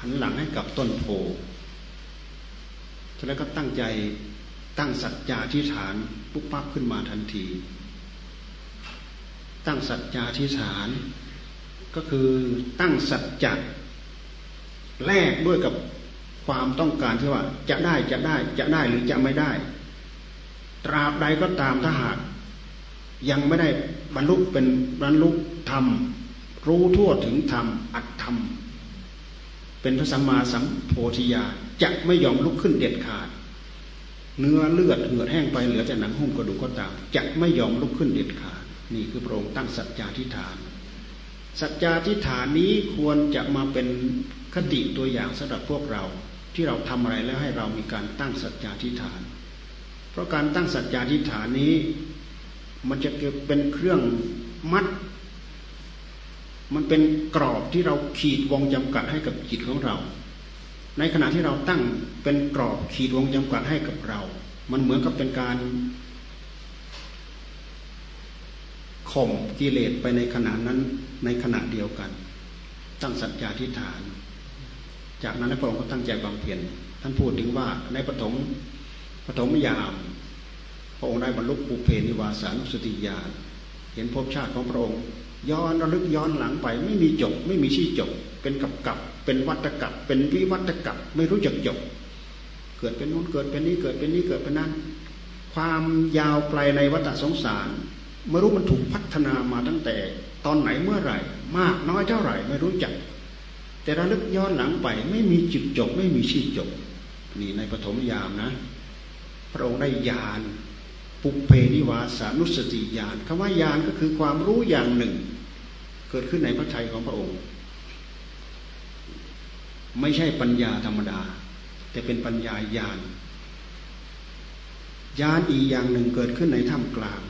หันหลังให้กับต้นโพแล้วก็ตั้งใจ ตั้งสัจจาธิฐานปุ๊บปั๊บขึ้นมาทันที ตั้งสัจจาธิฐานก็คือตั้งสัจจะแลกด้วยกับความต้องการที่ว่าจะได้จะได้จะได้หรือจะไม่ได้ ตราบใดก็ตามถ้าหาก ยังไม่ได้บรรลุเป็นบรรลุธรรม รู้ทั่วถึงธรรมอัตธรรม เป็นพระสัมมาสัมโพธิญาจะไม่ยอมลุกขึ้นเด็ดขาด เนื้อเลือดเหือดแห้งไปเหลือแต่หนังหุ้มกระดูกก็ตาม จะไม่ยอมลุกขึ้นเด็ดขาดนี่คือพระองค์ตั้งสัจจาธิฐาน สัจจาธิฐานนี้ควรจะมาเป็นคติตัวอย่างสำหรับพวกเรา ที่เราทำอะไรแล้วให้เรามีการตั้งสัจจาธิฐาน เพราะการตั้งสัจจาธิฐานนี้ มันจะเป็นเครื่องมัด มันเป็นกรอบที่เราขีดวงจำกัดให้กับจิตของเรา ในขณะที่เราตั้งเป็นกรอบขีดวงจำกัดให้กับเรา มันเหมือนกับเป็นการข่มกิเลสไปในขณะนั้นในขณะเดียวกัน ตั้งสัจจาธิฐาน จากนั้นพระองค์ก็ตั้งใจบำเพ็ญท่านพูดถึงว่าในปฐมปฐมยาม พระองค์ได้บรรลุปุเพนิวาสานุสติญาณเห็นภพชาติของพระองค์ ย้อนระลึกย้อนหลังไป ไม่มีจบ ไม่มีชี้จบ เป็นกับกับเป็นวัตกับเป็นวิวัตกับไม่รู้จักจบ เกิดเป็นนู้นเกิดเป็นนี้เกิดเป็นนี้เกิดเป็นนั้น ความยาวไกลในวัฏสงสารไม่รู้มันถูกพัฒนามาตั้งแต่ตอนไหนเมื่อไหร่ มากน้อยเท่าไหร่ไม่รู้จัก แต่ระลึกย้อนหลังไปไม่มีจุดจบ ไม่มีชี้จบ นี่ในปฐมยามนะ พระองค์ได้ญาณปุเพนิวาสานุสติญาณคำว่าญาณก็คือความรู้อย่างหนึ่ง เกิดขึ้นในพระทัยของพระองค์ ไม่ใช่ปัญญาธรรมดา แต่เป็นปัญญาญาณญาณอีกอย่างหนึ่งเกิดขึ้นในถ้ำกลาง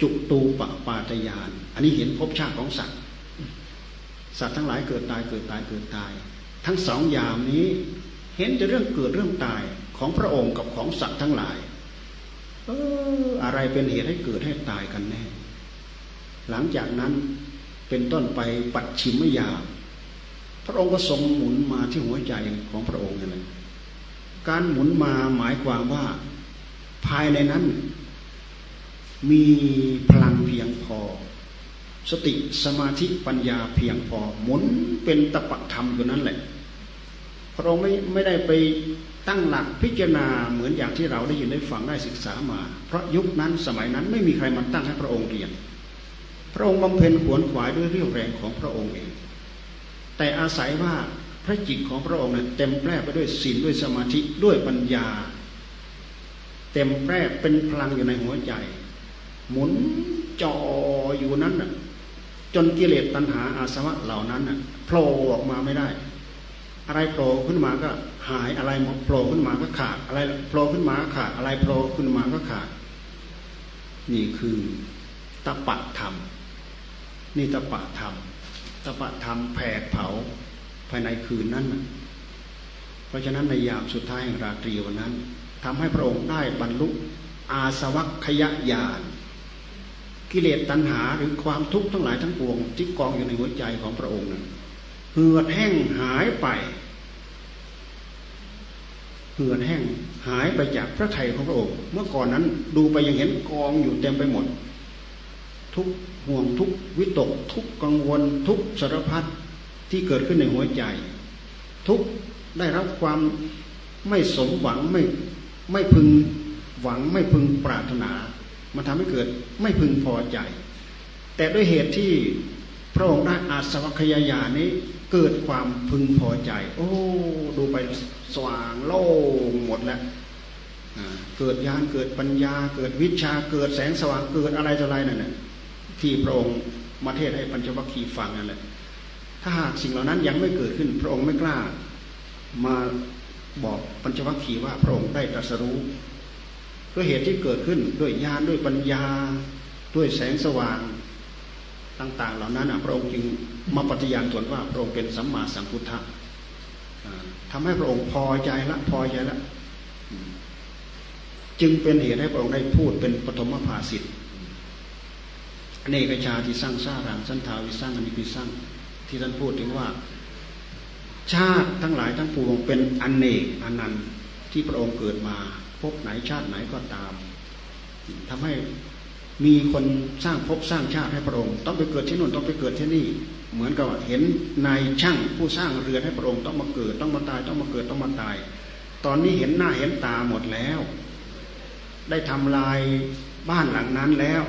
จุตูปปาตยาน อันนี้เห็นภพชาติของสัตว์ สัตว์ทั้งหลายเกิดตายเกิดตายเกิดตาย ทั้งสองอย่างนี้เห็นแต่เรื่องเกิดเรื่องตายของพระองค์กับของสัตว์ทั้งหลายเอออะไรเป็นเหตุให้เกิดให้ตายกันแน่ หลังจากนั้นเป็นต้นไปปัดชิมยา พระองค์ก็ทรงหมุนมาที่หัวใจของพระองค์นั่นแหละการหมุนมาหมายความว่าภายในนั้น มีพลังเพียงพอ สติสมาธิปัญญาเพียงพอ หมุนเป็นตปะธรรมอยู่นั่นแหละ พระองค์ไม่ไม่ได้ไปตั้งหลักพิจารณาเหมือนอย่างที่เราได้ยินได้ฟังได้ศึกษามา เพราะยุคนั้นสมัยนั้นไม่มีใครมาตั้งให้พระองค์เรียน พระองค์บำเพ็ญขวนขวายด้วยเรี่ยวแรงของพระองค์เอง แต่อาศัยว่าพระจิตของพระองค์เนี่ยเต็มแปร่ไปด้วยศีลด้วยสมาธิด้วยปัญญา เต็มแปร่เป็นพลังอยู่ในหัวใจ หมุนจออยู่นั้นน่ะจนกิเลสตัณหาอาสวะเหล่านั้นน่ะโผล่ออกมาไม่ได้ อะไรโผล่ขึ้นมาก็หายอะไรโผล่ขึ้นมาก็ขาดอะไรโผล่ขึ้นมาก็ขาดอะไรโผล่ขึ้นมาก็ขาด นี่คือตปะธรรม นี่ตปะธรรม ตปะธรรมแผดเผาภายในคืนนั้น เพราะฉะนั้นในยามสุดท้ายแห่งราตรีวันนั้นทำให้พระองค์ได้บรรลุอาสวัคยญาณกิเลสตัณหาหรือความทุกข์ทั้งหลายทั้งปวงที่กองอยู่ในหัวใจของพระองค์นั้นเหือดแห้งหายไปเหือดแห้งหายไปจากพระไถ่ของพระองค์ เมื่อก่อนนั้นดูไปยังเห็นกองอยู่เต็มไปหมด ทุกห่วงทุกวิตก ทุกกังวล ทุกสารพัดที่เกิดขึ้นในหัวใจ ทุกได้รับความไม่สมหวังไม่ไม่พึงหวังไม่พึงปรารถนา มันทำให้เกิดไม่พึงพอใจ แต่ด้วยเหตุที่พระองค์ได้อาสวัคยายานี้เกิดความพึงพอใจ โอ้ ดูไปสว่างโล่งหมดแล้วเกิดญาณเกิดปัญญา เกิดวิชาเกิดแสงสว่างเกิดอะไรต่ออะไรนั่นแหละ ที่พระองค์มาเทศให้ปัญจวัคคีย์ฟังนั่นแหละ ถ้าหากสิ่งเหล่านั้นยังไม่เกิดขึ้น พระองค์ไม่กล้ามาบอกปัญจวัคคีย์ว่าพระองค์ได้ตรัสรู้ด้วยเหตุที่เกิดขึ้นด้วยญาณด้วยปัญญาด้วยแสงสว่างต่าง ๆ เหล่านั้นพระองค์จึงมาปฏิญาณตนว่าพระองค์เป็นสัมมาสัมพุทธะทำให้พระองค์พอใจละพอใจละจึงเป็นเหตุให้พระองค์ได้พูดเป็นปฐมภาสิทธิ์ เนกชาที่สร้างสร้างรังสันทาวิสร้างอนิพิสร้างที่ท่านพูดถึงว่า ชาติทั้งหลายทั้งปวงเป็นอนเนกอนันต์ที่พระองค์เกิดมาพบไหนชาติไหนก็ตามทำให้มีคนสร้างภพสร้างชาติให้พระองค์ ต้องไปเกิดที่นู่นต้องไปเกิดที่นี่ เหมือนกับเห็นนายช่างผู้สร้างเรือนให้พระองค์ต้องมาเกิดต้องมาตายต้องมาเกิดต้องมาตาย ตอนนี้เห็นหน้าเห็นตาหมดแล้ว ได้ทำลาย บ้านหลังนั้นแล้ว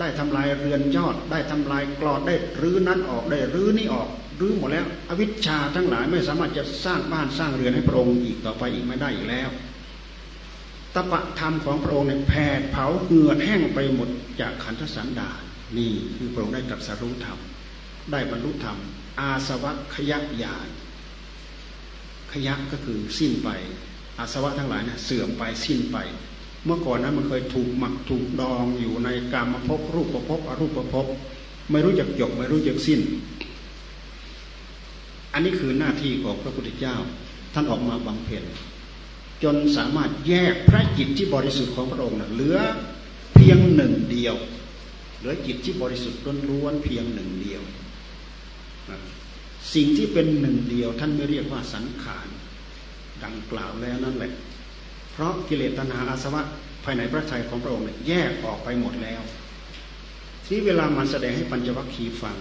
ได้ทำลายเรือนยอด ได้ทำลายกรอดได้รื้อนั้นออกได้รื้อนี้ออกรื้อหมดแล้ว อวิชชาทั้งหลายไม่สามารถจะสร้างบ้านสร้างเรือนให้พระองค์อีกต่อไปอีกไม่ได้อีกแล้วตปะธรรมของพระองค์เนี่ยแผดเผาเหงื่อแห้งไปหมดจากขันธสันดานนี่คือพระองค์ได้ตรัสรู้ธรรมได้บรรลุธรรม อาสวะขยักยานขยักก็คือสิ้นไป อาสวะทั้งหลายเนี่ยเสื่อมไปสิ้นไป เมื่อก่อนนั้นมันเคยถูกหมักถูกดองอยู่ในกรรมภพรูปภพอรูปภพไม่รู้จักจบไม่รู้จักสิ้น อันนี้คือหน้าที่ของพระพุทธเจ้า ท่านออกมาบำเพ็ญจนสามารถแยกพระจิตที่บริสุทธิ์ของพระองค์นะเหลือเพียงหนึ่งเดียว เหลือจิตที่บริสุทธิ์ล้วนเพียงหนึ่งเดียว สิ่งที่เป็นหนึ่งเดียว ท่านไม่เรียกว่าสังขารดังกล่าวแล้วนั่นแหละ เพราะกิเลสตัณหาอาสวะภายในพระทัยของพระองค์แยกออกไปหมดแล้ว ที่เวลามันแสดงให้ปัญจวัคคีย์ฟัง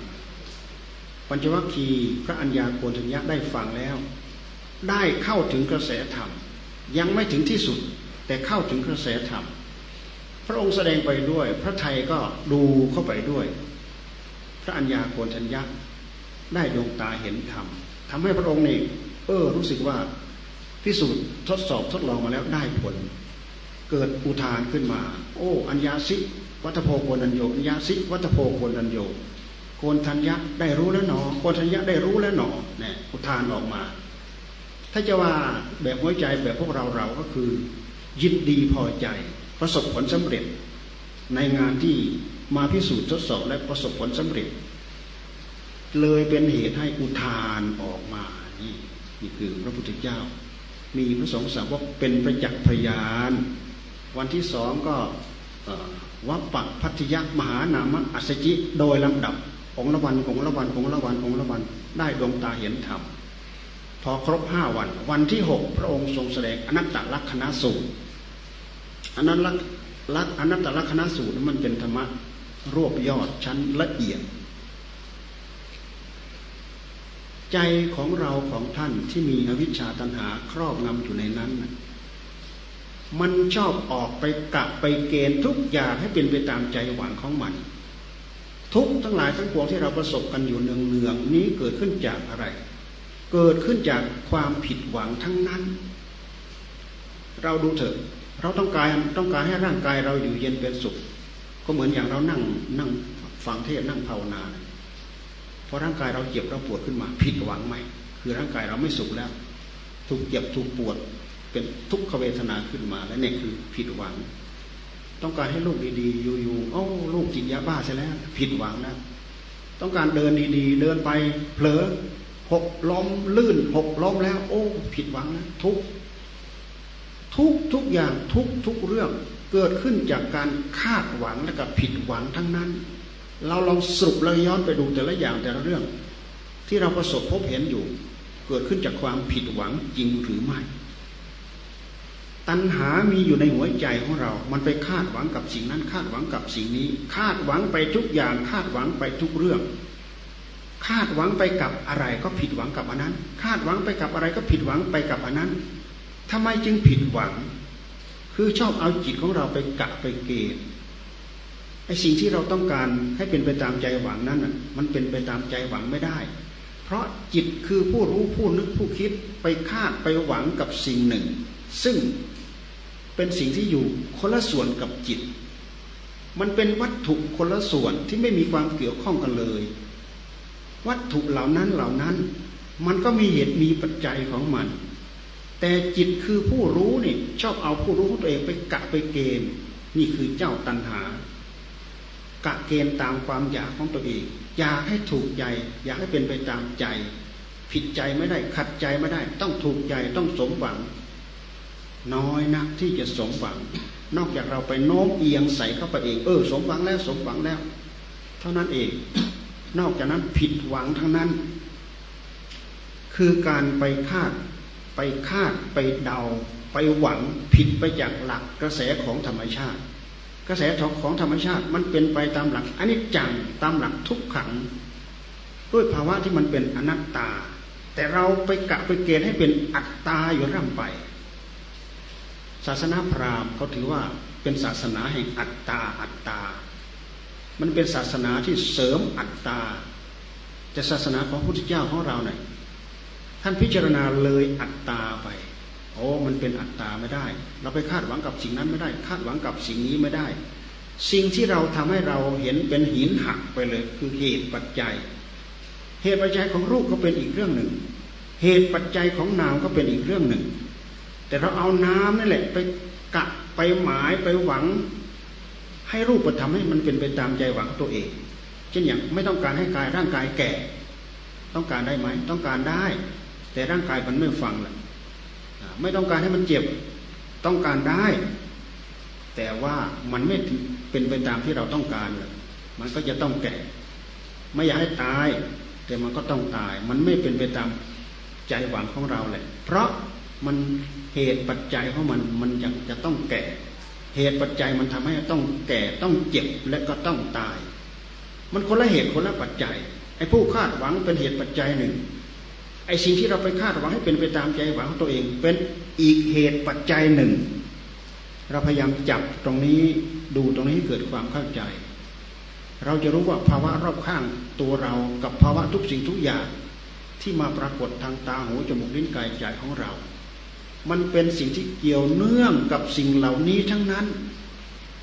ปัญจวัคคีย์พระัญญาโกณทัญญะได้ฟังแล้ว ได้เข้าถึงกระแสธรรม ยังไม่ถึงที่สุด แต่เข้าถึงกระแสธรรม พระองค์แสดงไปด้วย พระไทยก็ดูเข้าไปด้วย พระัญญาโกณทัญญะได้ดวงตาเห็นธรรมทำให้พระองค์นี่เออรู้สึกว่า พิสูจน์ทดสอบทดลองมาแล้วได้ผล เกิดอุทานขึ้นมา โอ้ อัญญาสิวัตโพโกนัญโยอัญญาสิวัตโพโกนัญโยโกนทัญญะได้รู้แล้วหนอโกนทัญญะได้รู้แล้วหนอเนี่ยอุทานออกมา ถ้าจะว่าแบบหัวใจแบบพวกเราเราก็คือ ยินดีพอใจประสบผลสำเร็จ ในงานที่มาพิสูจน์ทดสอบและประสบผลสำเร็จ เลยเป็นเหตุให้อุทานออกมานี่นี่คือพระพุทธเจ้า มีพระสงฆ์สาวกเป็นประจักษ์พยาน วันที่สองก็วัปปักพัทยมหานามอัศจิโดยลำดับองละวันองละวันองละวันองละวันได้ดวงตาเห็นธรรมพอครบห้าวัน วันที่หกพระองค์ทรงแสดงอนัตตลักษณะสูตรอนัตลักลักอนัตตลักษณะสูตรมันเป็นธรรมะรวบยอดชั้นละเอียด ใจของเราของท่านที่มีอวิชชาตัณหาครอบงำอยู่ในนั้นมันชอบออกไปกะไปเกณฑ์ทุกอย่างให้เป็นไปตามใจหวังของมัน ทุกทั้งหลายทั้งปวงที่เราประสบกันอยู่เนืองๆนี้เกิดขึ้นจากอะไร เกิดขึ้นจากความผิดหวังทั้งนั้น เราดูเถอะเราต้องการต้องการให้ร่างกายเราอยู่เย็นเป็นสุข ก็เหมือนอย่างเรานั่งนั่งฟังเทศนั่งภาวนา พอร่างกายเราเจ็บเราปวดขึ้นมา ผิดหวังไหมคือร่างกายเราไม่สุขแล้ว ถูกเจ็บถูกปวดเป็นทุกขเวทนาขึ้นมา และนี่คือผิดหวัง ต้องการให้ลูกดีๆ อยู่ๆโอ้ลูกจิตยาบ้าใช่แล้ว ผิดหวังแล้วต้องการเดินดีๆ เดินไปเผลอหกล้มลื่นหกล้มแล้ว โอ้ ผิดหวังแล้วทุกทุกทุกอย่างทุกทุกเรื่องเกิดขึ้นจากการคาดหวังและกับผิดหวังทั้งนั้น เราลองสรุปแล้วย้อนไปดูแต่ละอย่างแต่ละเรื่อง ที่เราประสบพบเห็นอยู่ เกิดขึ้นจากความผิดหวังจริงหรือไม่ ตัณหามีอยู่ในหัวใจของเรา มันไปคาดหวังกับสิ่งนั้น คาดหวังกับสิ่งนี้ คาดหวังไปทุกอย่าง คาดหวังไปทุกเรื่อง คาดหวังไปกับอะไรก็ผิดหวังกับอันนั้น คาดหวังไปกับอะไรก็ผิดหวังไปกับอันนั้นทำไมจึงผิดหวัง คือชอบเอาจิตของเราไปกะไปเกณฑ์ ไอ้สิ่งที่เราต้องการให้เป็นไปตามใจหวังนั้นอะมันเป็นไปตามใจหวังไม่ได้ เพราะจิตคือผู้รู้ผู้นึกผู้คิดไปคาดไปหวังกับสิ่งหนึ่ง ซึ่งเป็นสิ่งที่อยู่คนละส่วนกับจิต มันเป็นวัตถุคนละส่วนที่ไม่มีความเกี่ยวข้องกันเลย วัตถุเหล่านั้นเหล่านั้น มันก็มีเหตุมีปัจจัยของมัน แต่จิตคือผู้รู้นี่ชอบเอาผู้รู้ของตัวเองไปกะไปเกณฑ์นี่คือเจ้าตัณหา กะเกณฑ์ตามความอยากของตัวเอง อยากให้ถูกใจ อยากให้เป็นไปตามใจ ผิดใจไม่ได้ขัดใจไม่ได้ ต้องถูกใจต้องสมหวัง น้อยนักที่จะสมหวัง นอกจากเราไปโน้มเอียงใส่เข้าไปเอง เออ สมหวังแล้วสมหวังแล้ว เท่านั้นเอง นอกจากนั้นผิดหวังทั้งนั้น คือการไปคาดไปคาดไปเดา ไปหวังผิดไปจากหลักกระแสของธรรมชาติ กระแสของธรรมชาติมันเป็นไปตามหลักอนิจจังตามหลักทุกขัง ด้วยภาวะที่มันเป็นอนัตตา แต่เราไปกะไปเกณฑ์ให้เป็นอัตตาอยู่ร่ำไป ศาสนาพราหมณ์เขาถือว่าเป็นศาสนาแห่งอัตตาอัตตา มันเป็นศาสนาที่เสริมอัตตา แต่ศาสนาของพระพุทธเจ้าของเราเนี่ยท่านพิจารณาเลยอัตตาไป โอ้มันเป็นอัตตาไม่ได้ เราไปคาดหวังกับสิ่งนั้นไม่ได้ คาดหวังกับสิ่งนี้ไม่ได้ สิ่งที่เราทำให้เราเห็นเป็นหินหักไปเลย คือเหตุปัจจัย เหตุปัจจัยของรูปก็เป็นอีกเรื่องหนึ่ง เหตุปัจจัยของนามก็เป็นอีกเรื่องหนึ่ง แต่เราเอาน้ำนั่นแหละ ไปกะไปหมายไปหวัง ให้รูปธรรมให้มันเป็นไปตามใจหวังตัวเอง เช่นอย่างไม่ต้องการให้กายร่างกายแก่ ต้องการได้ไหมต้องการได้ แต่ร่างกายมันไม่ฟังแหละ ไม่ต้องการให้มันเจ็บต้องการได้ แต่ว่ามันไม่เป็นไปตามที่เราต้องการมันก็จะต้องแก่ ไม่อยากให้ตาย แต่มันก็ต้องตาย มันไม่เป็นไปตามใจหวังของเราเลยเพราะมันเหตุปัจจัยของมันมันจะจะต้องแก่ เหตุปัจจัยมันทำให้ต้องแก่ต้องเจ็บและก็ต้องตาย มันคนละเหตุคนละปัจจัยไอ้ผู้คาดหวังเป็นเหตุปัจจัยหนึ่ง ไอ้สิ่งที่เราไปคาดหวังให้เป็นไปตามใจหวังของตัวเอง เป็นอีกเหตุปัจจัยหนึ่ง เราพยายามจับตรงนี้ดูตรงนี้ให้เกิดความเข้าใจ เราจะรู้ว่าภาวะรอบข้างตัวเรากับภาวะทุกสิ่งทุกอย่างที่มาปรากฏทางตาหูจมูกลิ้นกายใจของเรา มันเป็นสิ่งที่เกี่ยวเนื่องกับสิ่งเหล่านี้ทั้งนั้น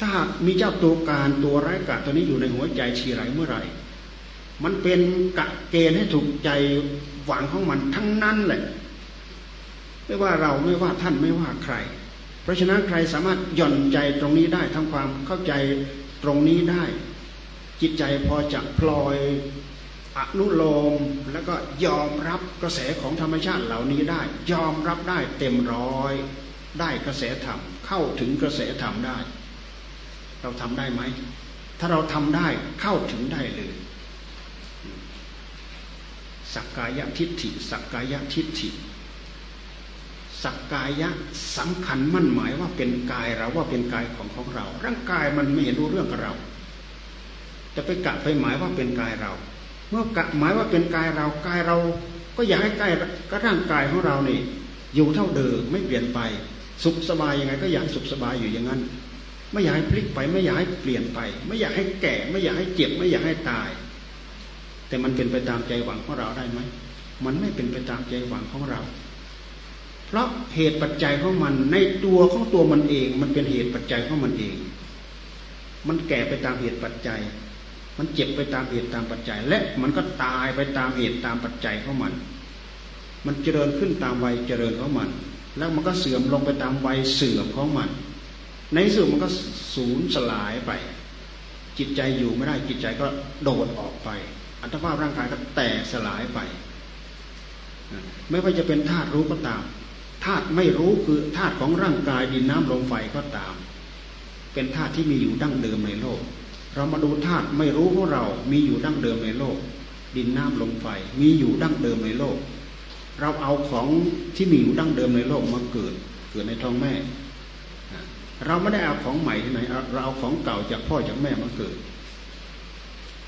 ถ้ามีเจ้าตัวการตัวร้ายกาตัวนี้อยู่ในหัวใจชีไรเมื่อไหร่ มันเป็นกะเกณฑ์ให้ถูกใจ หวังของมันทั้งนั้นแหละ ไม่ว่าเราไม่ว่าท่านไม่ว่าใคร เพราะฉะนั้นใครสามารถหย่อนใจตรงนี้ได้ทำความเข้าใจตรงนี้ได้ จิตใจพอจะพลอยอนุโลมแล้วก็ยอมรับกระแสของธรรมชาติเหล่านี้ได้ ยอมรับได้เต็มร้อย ได้กระแสธรรมเข้าถึงกระแสธรรมได้ เราทำได้ไหม ถ้าเราทำได้เข้าถึงได้เลย สักกายทิฏฐิ สักกายทิฏฐิ สักกายะสำคัญมั่นหมายว่าเป็นกายเราว่าเป็นกายของของเรา ร่างกายมันไม่เห็นรู้เรื่องกับเรา จะไปกะไปหมายว่าเป็นกายเรา เมื่อกะหมายว่าเป็นกายเรากายเรา ก็อยากให้กายก็ร่างกายของเรานี่อยู่เท่าเดิมไม่เปลี่ยนไป สุขสบายยังไง ก็อยากสุขสบายอยู่อย่างนั้น ไม่อยากให้พลิกไป ไม่อยากให้เปลี่ยนไป ไม่อยากให้แก่ ไม่อยากให้เจ็บ ไม่อยากให้ตาย แต่มันเป็นไปตามใจหวังของเราได้ไหม มันไม่เป็นไปตามใจหวังของเรา เพราะเหตุปัจจัยของมันในตัวของตัวมันเอง มันเป็นเหตุปัจจัยของมันเอง มันแก่ไปตามเหตุปัจจัย มันเจ็บไปตามเหตุตามปัจจัย และมันก็ตายไปตามเหตุตามปัจจัยของมัน มันเจริญขึ้นตามวัยเจริญของมัน แล้วมันก็เสื่อมลงไปตามวัยเสื่อมของมัน ในสุดมันก็สูญสลายไป จิตใจอยู่ไม่ได้จิตใจก็โดดออกไป อัตภาพร่างกายก็แตกสลายไป ไม่ว่าจะเป็นธาตุรู้ก็ตามธาตุไม่รู้คือธาตุของร่างกายดินน้ำลมไฟก็ตาม เป็นธาตุที่มีอยู่ดั้งเดิมในโลก เรามาดูธาตุไม่รู้ของเรา มีอยู่ดั้งเดิมในโลก ดินน้ำลมไฟมีอยู่ดั้งเดิมในโลก เราเอาของที่มีอยู่ดั้งเดิมในโลกมาเกิดเกิดในท้องแม่ เราไม่ได้เอาของใหม่ที่ไหนเราเอาของเก่าจากพ่อจากแม่มาเกิด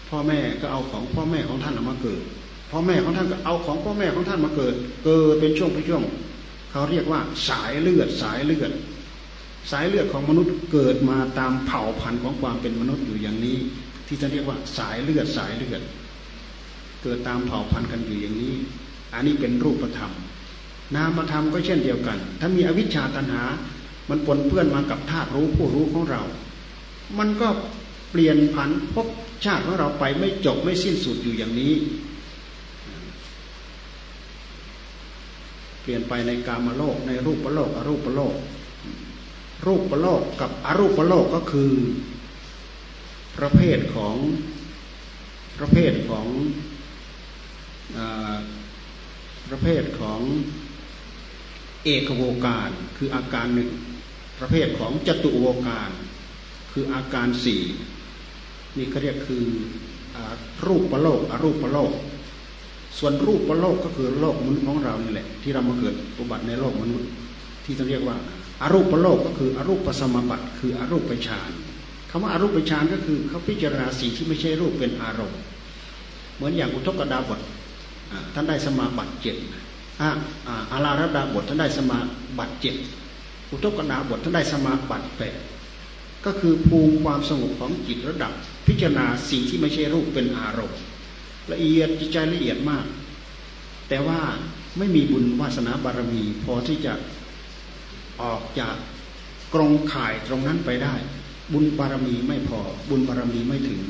พ่อแม่ก็เอาของพ่อแม่ของท่านมาเกิด พ่อแม่ของท่านก็เอาของพ่อแม่ของท่านมาเกิด เกิดเป็นช่วงเป็นช่วง เขาเรียกว่าสายเลือดสายเลือด สายเลือดของมนุษย์เกิดมาตามเผ่าพันธุ์ของความเป็นมนุษย์อยู่อย่างนี้ ที่จะเรียกว่าสายเลือดสายเลือด เกิดตามเผ่าพันธุ์กันอยู่อย่างนี้ อันนี้เป็นรูปธรรม นามธรรมก็เช่นเดียวกัน ถ้ามีอวิชชาตัณหา มันปนเปื้อนมากับธาตุรู้ผู้รู้ของเรา มันก็เปลี่ยนผันพบ ชาติของเราไปไม่จบไม่สิ้นสุดอยู่อย่างนี้ เปลี่ยนไปในกามโลกในรูปโลกอรูปโลก รูปโลกกับอรูปโลกก็คือประเภทของประเภทของอประเภทของเอกโวการคืออาการหนึ่งประเภทของจตุโวการคืออาการสี่ นี่เขาเรียกคือรูปประโลกอรูประโลก ส่วนรูปประโลกก็คือโลกมนุษย์ของเรานี่แหละ ที่เรามาเกิดอุบัติในโลกมนุษย์ ที่จะเรียกว่าอารูประโลกก็คืออรูปปสมบัติ คืออรูปฌานคำว่าอารูปฌานก็คือเขาพิจารณาสิ่งที่ไม่ใช่รูปเป็นอารมณ์ เหมือนอย่างอุทกดาบทท่านได้สมาบัติเจ็ดอาราระดาบทท่านได้สมาบัติเจ็ดอุทกดาบทท่านได้สมาบัติแปดก็คือภูมิความสงบของจิตระดับ พิจารณาสิ่งที่ไม่ใช่รูปเป็นอารมณ์ ละเอียดจิตใจละเอียดมาก แต่ว่าไม่มีบุญวาสนาบารมี พอที่จะออกจากกรงข่ายตรงนั้นไปได้ บุญบารมีไม่พอ บุญบารมีไม่ถึง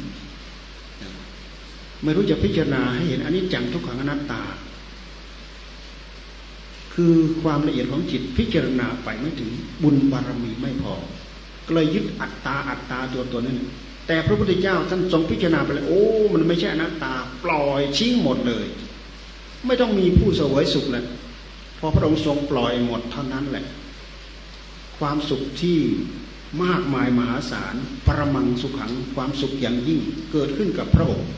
ไม่รู้จะพิจารณาให้เห็นอันนี้จังทุกขังอนัตตา คือความละเอียดของจิตพิจารณาไปไม่ถึง บุญบารมีไม่พอก็เลยยึดอัตตาอัตตาตัวตัวนั้น แต่พระพุทธเจ้าท่านทรงพิจารณาไปเลยโอ้ มันไม่ใช่อนัตตา ปล่อยชิ้งหมดเลย ไม่ต้องมีผู้เสวยสุขเลยพอพระองค์ทรงปล่อยหมดเท่านั้นแหละ ความสุขที่มากมายมหาศาลปรมังสุขขังความสุขอย่างยิ่งเกิดขึ้นกับพระองค์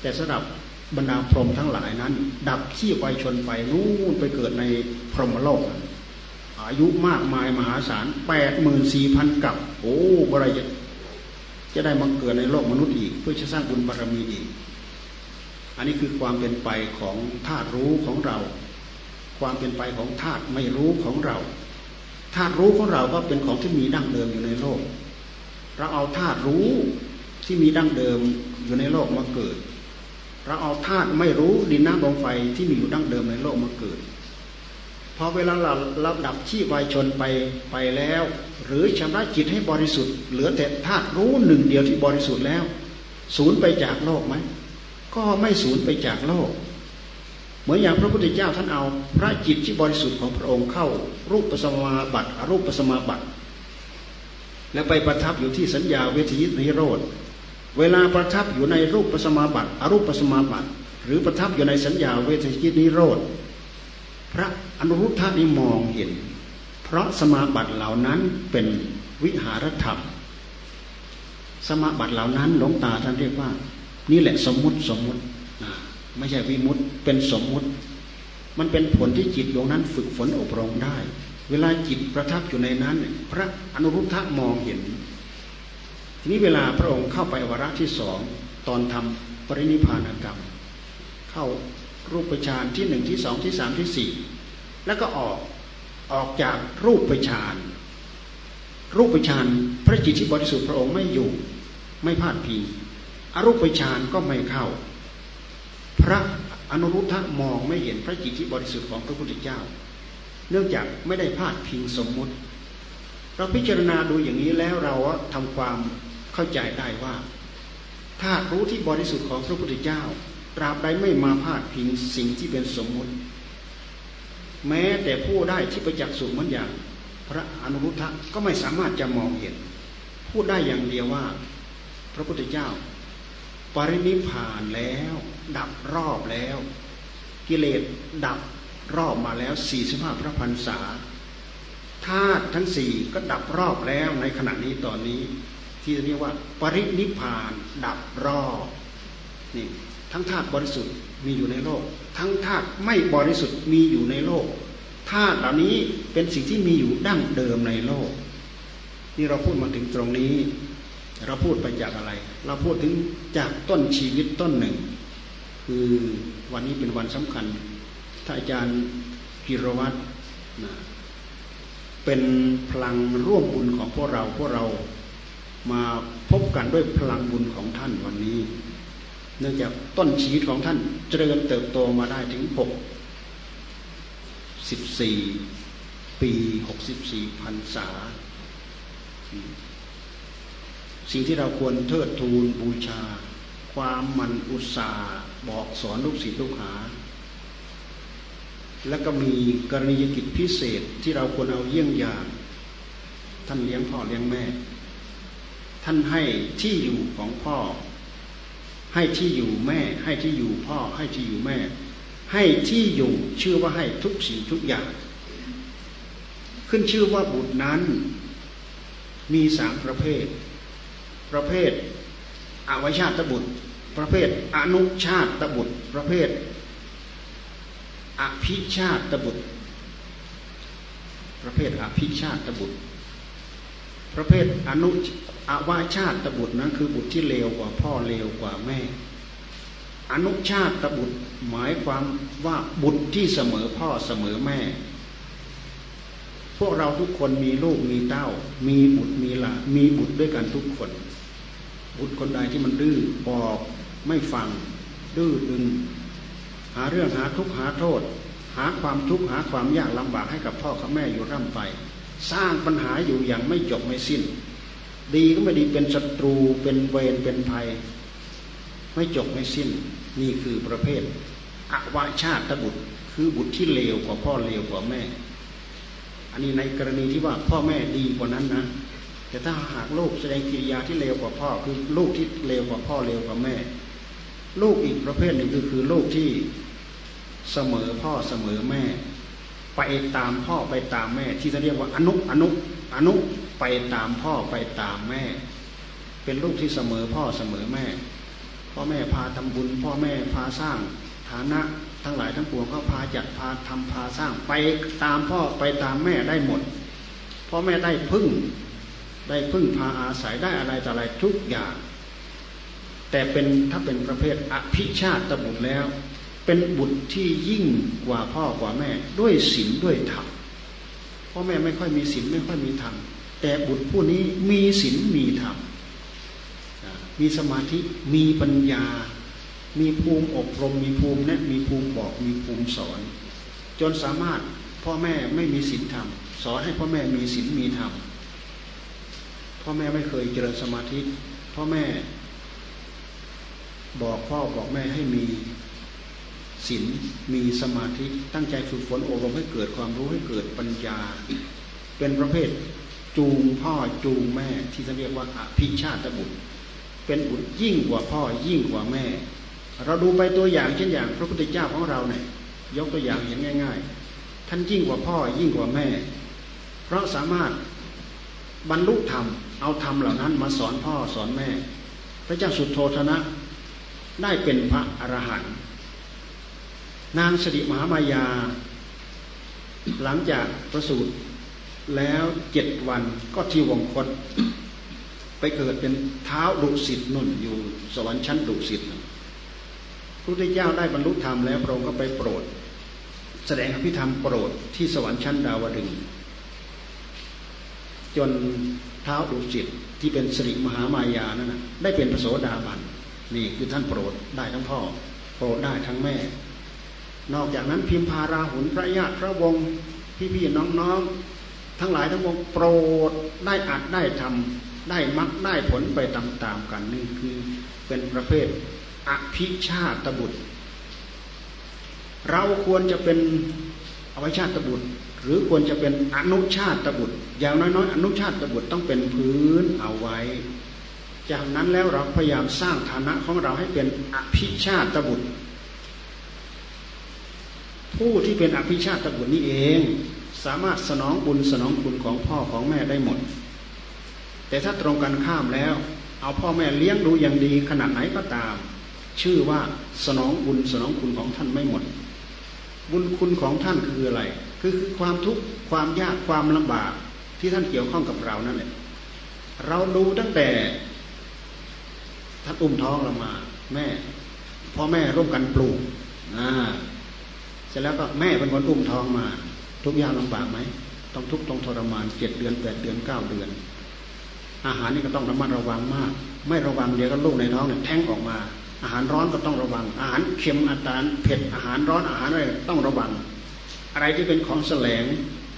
แต่สำหรับบรรดาพรหมทั้งหลายนั้น ดับขี้ไปชนไปนู่นไปเกิดในพรหมโลก อายุมากมายมหาศาลแปดหมื่นสี่พันกับ โอ้บริจ จะได้มาเกิดในโลกมนุษย์อีก เพื่อจะสร้างบุญบารมีอีก อันนี้คือความเป็นไปของธาตุรู้ของเรา ความเป็นไปของธาตุไม่รู้ของเราธาตุรู้ของเราก็เป็นของที่มีดั้งเดิมอยู่ในโลก เราเอาธาตุรู้ที่มีดั้งเดิมอยู่ในโลกมาเกิด เราเอาธาตุไม่รู้ดินน้ำลมไฟที่มีอยู่ดั้งเดิมในโลกมาเกิด พอเวลาเราราดับชีพวายชนไปไปแล้ว หรือชำระจิตให้บริสุทธิ์เหลือแต่ธาตุรู้หนึ่งเดียวที่บริสุทธิ์แล้วสูญไปจากโลกไหมก็ไม่สูญไปจากโลก เหมือนอย่างพระพุทธเจ้าท่านเอา พระจิตที่บริสุทธิ์ของพระองค์เข้า รูปปัสมาบัติอรูปปัสมาบัติแล้วไปประทับอยู่ที่สัญญาเวทีนิโรธเวลาประทับอยู่ในรูปปัสมาบัติอรูปปัสมาบัติหรือประทับอยู่ในสัญญาเวทีนิโรธ พระอนุรุทธานี้มองเห็น เพราะสมาบัติเหล่านั้นเป็นวิหารธรรม สมาบัติเหล่านั้นหลวงตาท่านเรียกว่า นี่แหละสมมุติสมมุติไม่ใช่วิมุตเป็นสมมุติ มันเป็นผลที่จิตดวงนั้นฝึกฝนอบรมได้ เวลาจิตประทับอยู่ในนั้น พระอนุรุทธะมองเห็น ทีนี้เวลาพระองค์เข้าไปวาระที่สองตอนทำปรินิพานกรรม เข้า รูปฌานที่หนึ่งที่สองที่สามที่สี่แล้วก็ออกออกจากรูปฌานรูปฌานพระจิตที่บริสุทธิ์พระองค์ไม่อยู่ไม่พลาดพิงอรูปฌานก็ไม่เข้า พระอนุรุทธะมองไม่เห็นพระจิตที่บริสุทธิ์ของพระพุทธเจ้า เนื่องจากไม่ได้พลาดพิงสมมุติ เราพิจารณาดูอย่างนี้แล้วเราทำความเข้าใจได้ว่าถ้ารู้ที่บริสุทธิ์ของพระพุทธเจ้า ตราบใดไม่มาพาดพิงสิ่งที่เป็นสมมุติ แม้แต่ผู้ได้ที่ประจักษ์สุเหมือนอย่าง พระอนุรุทธะก็ไม่สามารถจะมองเห็น พูดได้อย่างเดียวว่า พระพุทธเจ้า ปรินิพานแล้ว ดับรอบแล้ว กิเลสดับรอบมาแล้วสี่สิบห้าพระพันษาธาตุทั้งสี่ก็ดับรอบแล้วในขณะนี้ตอนนี้ ที่เรียกว่า ปรินิพาน ดับรอบนี่ ทั้งธาตุบริสุทธิ์มีอยู่ในโลก ทั้งธาตุไม่บริสุทธิ์มีอยู่ในโลกธาตุเหล่านี้เป็นสิ่งที่มีอยู่ดั้งเดิมในโลก นี่เราพูดมาถึงตรงนี้ เราพูดไปจากอะไร เราพูดถึงจากต้นชีวิตต้นหนึ่ง คือวันนี้เป็นวันสำคัญท่านอาจารย์กิรวัตรนะเป็นพลังร่วมบุญของพวกเราพวกเรามาพบกันด้วยพลังบุญของท่านวันนี้ เนื่องจากต้นชีวิตของท่านเจริญเติบโตมาได้ถึงหกสิบสี่ปีหกสิบสี่พันษา สิ่งที่เราควรเทิดทูนบูชา ความมันอุตสาห์บอกสอนลูกศิษย์ลูกหา แล้วก็มีกรณียกิจพิเศษที่เราควรเอาเยี่ยงอย่าง ท่านเลี้ยงพ่อเลี้ยงแม่ ท่านให้ที่อยู่ของพ่อ ให้ที่อยู่แม่ ให้ที่อยู่พ่อ ให้ที่อยู่แม่ ให้ที่อยู่ชื่อว่าให้ทุกสิ่งทุกอย่าง ขึ้นชื่อว่าบุตรนั้น มีสามประเภท ประเภทอวิชาตบุตร ประเภทอนุชาตบุตร ประเภท อภิชาตบุตร ประเภทอภิชาตบุตร ประเภทอนุ อวาชาตบุตรนั้นคือบุตรที่เลวกว่าพ่อเลวกว่าแม่ อนุชาตบุตรหมายความว่าบุตรที่เสมอพ่อเสมอแม่ พวกเราทุกคนมีลูกมีเต้า มีบุตรมีหลานมีบุตรด้วยกันทุกคน บุตรคนใดที่มันดื้อบอกไม่ฟัง ดื้อดึง หาเรื่องหาทุกข์หาโทษ หาความทุกข์หาความยากลำบากให้กับพ่อกับแม่อยู่ร่ำไป สร้างปัญหาอยู่อย่างไม่จบไม่สิ้น ดีก็ไม่ดีเป็นศัตรูเป็นเวรเป็นภัย ไม่จบไม่สิ้นนี่คือประเภทอวาชาตบุตร คือบุตรที่เลวกว่าพ่อเลวกว่าแม่ อันนี้ในกรณีที่ว่าพ่อแม่ดีกว่านั้นนะแต่ถ้าหากลูกแสดงกิริยาที่เลวกว่าพ่อ คือลูกที่เลวกว่าพ่อเลวกว่าแม่ ลูกอีกประเภทหนึ่งคือคือลูกที่เสมอพ่อเสมอแม่ ไปตามพ่อไปตามแม่ ที่จะเรียกว่าอนุอนุอนุ ไปตามพ่อไปตามแม่ เป็นลูกที่เสมอพ่อเสมอแม่ พ่อแม่พาทำบุญ พ่อแม่พาสร้างฐานะทั้งหลายทั้งปวงก็พาจัดพาทำพาสร้างไปตามพ่อไปตามแม่ได้หมด พ่อแม่ได้พึ่งได้พึ่งพาอาศัยได้อะไรต่ออะไรทุกอย่าง แต่เป็นถ้าเป็นประเภทอภิชาติตบุตรแล้ว เป็นบุตรที่ยิ่งกว่าพ่อกว่าแม่ ด้วยศีลด้วยธรรมพ่อแม่ไม่ค่อยมีศีลไม่ค่อยมีธรรม แต่บุตรผู้นี้มีศีลมีธรรมมีสมาธิมีปัญญา มีภูมิอบรม มีภูมิแนะมีภูมิบอกมีภูมิสอน จนสามารถพ่อแม่ไม่มีศีลธรรม สอนให้พ่อแม่มีศีลมีธรรมพ่อแม่ไม่เคยเจริญสมาธิพ่อแม่ บอกพ่อบอกแม่ให้มีศีลมีสมาธิตั้งใจฝึกฝนอบรมให้เกิดความรู้ให้เกิดปัญญา เป็นประเภท จูงพ่อจูงแม่ที่จะเรียกว่าอภิชาติบุตร เป็นบุตรยิ่งกว่าพ่อยิ่งกว่าแม่ เราดูไปตัวอย่างเช่นอย่าง พระพุทธเจ้าของเราเนี่ยยกตัวอย่างเห็นง่าย ๆ ท่านยิ่งกว่าพ่อยิ่งกว่าแม่ เพราะสามารถบรรลุธรรมเอาธรรมเหล่านั้นมาสอนพ่อสอนแม่ พระเจ้าสุโธธนะได้เป็นพระอรหันต์นางสิริมหามายา หลังจากประสูติ แล้วเจ็ดวันก็ที่วงคต ไปเกิดเป็นเท้าดุสิตนุ่นอยู่สวรรค์ชั้นดุสิตพระพุทธเจ้าได้บรรลุธรรมแล้วพระองค์ก็ไปโปรด แสดงอภิธรรมโปรดที่สวรรค์ชั้นดาวดึงจนเท้าดุสิตที่เป็นสิริมหามายานั่นนะได้เป็นพระโสดาบันนี่คือท่านโปรดได้ทั้งพ่อ โปรดได้ทั้งแม่ นอกจากนั้นพิมพาราหุนพระญาติพระวงศ์พี่ๆน้องๆ ทั้งหลายทั้งปวงโปรดได้อัดได้ทำได้มักได้ผลไปตามๆกันนี่คือเป็นประเภทอภิชาตบุตร เราควรจะเป็นอวิชาตบุตร หรือควรจะเป็นอนุชาตบุตร อย่างน้อยๆอนุชาตบุตรต้องเป็นพื้นเอาไว้ จากนั้นแล้วเราพยายามสร้างฐานะของเราให้เป็นอภิชาตบุตร ผู้ที่เป็นอภิชาตบุตรนี้เอง สามารถสนองบุญสนองคุณของพ่อของแม่ได้หมด แต่ถ้าตรงกันข้ามแล้ว เอาพ่อแม่เลี้ยงดูอย่างดีขนาดไหนก็ตาม ชื่อว่าสนองบุญสนองคุณของท่านไม่หมด บุญคุณของท่านคืออะไร คือคือความทุกข์ความยากความลำบากที่ท่านเกี่ยวข้องกับเรานั่นแหละเราดูตั้งแต่ท่านอุ้มท้องเรามา แม่พ่อแม่ร่วมกันปลูกอ่าเสร็จแล้วก็แม่เป็นคนอุ้มท้องมา ทุกยากลำบากไหมต้องทุกต้องทรมานเจ็ดเดือนแปดเดือนเก้าเดือน อาหารนี่ก็ต้องระมัดระวังมาก ไม่ระวังเดี๋ยวก็ลูกในท้องเนี่ยแท้งออกมา อาหารร้อนก็ต้องระวัง อาหารเค็มอาหารเผ็ดอาหารร้อนอาหารอะไรต้องระวัง อะไรที่เป็นของแสลง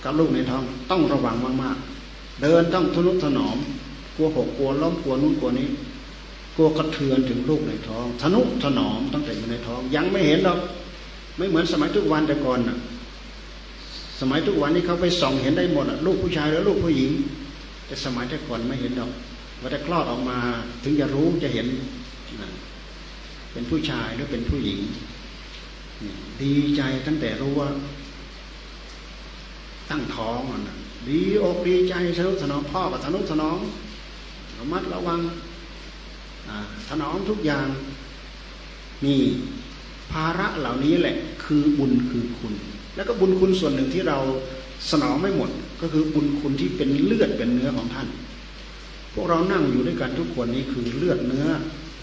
กับลูกในท้องต้องระวังมากๆ เดินต้องทุนุถนอมกลัวหกกลัวล้มกลัวนู้นกลัวนี้กลัวกระเทือนถึงลูกในท้องทนุถนอมตั้งแต่อยู่ในท้อง ยังไม่เห็นหรอกไม่เหมือนสมัยทุกวันแต่ก่อนน่ะ สมัยทุกวันนี้เขาไปส่องเห็นได้หมดลูกผู้ชายหรือลูกผู้หญิง แต่สมัยแต่ก่อนไม่เห็นดอกว่าแต่คลอดออกมาถึงจะรู้จะเห็นเป็นผู้ชายหรือเป็นผู้หญิง ดีใจตั้งแต่รู้ว่า ตั้งท้องอะดีอกดีใจสนุกสนองพ่อกับสนุกสนองระมัดระวังถนอมทุกอย่างนี่ภาระเหล่านี้แหละ คือบุญคือคุณ แล้วก็บุญคุณส่วนหนึ่งที่เราสนองไม่หมด ก็คือบุญคุณที่เป็นเลือดเป็นเนื้อของท่าน พวกเรานั่งอยู่ด้วยกันทุกคนนี้คือเลือดเนื้อ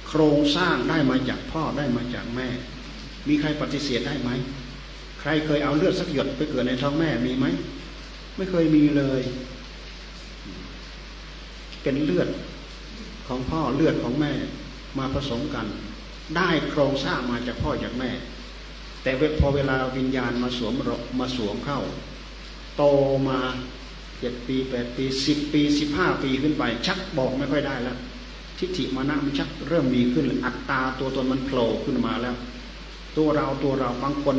โครงสร้างได้มาจากพ่อได้มาจากแม่ มีใครปฏิเสธได้ไหม ใครเคยเอาเลือดสักหยดไปเกิดในท้องแม่มีไหม ไม่เคยมีเลย เป็นเลือดของพ่อเลือดของแม่มาผสมกัน ได้โครงสร้างมาจากพ่อจากแม่ แต่พอเวลาวิญญาณมาสวมมาสวมเข้า โตมาเจ็ดปีแปดปีสิบปีสิบห้าปีขึ้นไป ชักบอกไม่ค่อยได้แล้วทิฏฐิมานะมันชักเริ่มมีขึ้นอัตตาตัวตนมันโผล่ขึ้นมาแล้ว ตัวเราตัวเราบางคน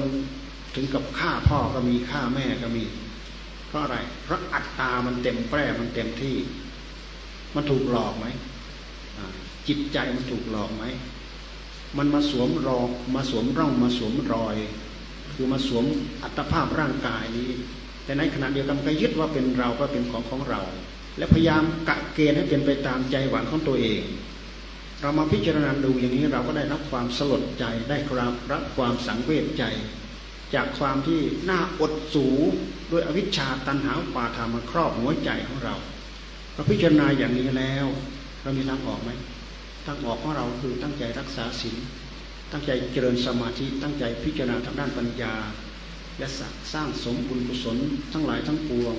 ถึงกับฆ่าพ่อก็มีฆ่าแม่ก็มี เพราะอะไรเพราะอัตตามันเต็มแปร่มันเต็มที่ มันถูกหลอกไหมจิตใจมันถูกหลอกไหม มันมาสวมรองมาสวมร่องมาสวมรอย คือมาสวมอัตภาพร่างกายนี้ แต่ในขณะเดียวกันก็ยึดว่าเป็นเราก็เป็นของของเรา และพยายามกะเกณฑ์ให้เป็นไปตามใจหวังของตัวเอง เรามาพิจารณาดูอย่างนี้เราก็ได้รับความสลดใจได้ครับรับความสังเวชใจ จากความที่น่าอดสูด้วยอวิชชาตันหาปาทามาครอบหัวใจของเราเราพิจารณาอย่างนี้แล้ว เรามีทางออกไหม ทางออกของเราคือตั้งใจรักษาศีลตั้งใจเจริญสมาธิตั้งใจพิจารณาทางด้านปัญญา และสร้างสมบุญกุศลทั้งหลายทั้งปวง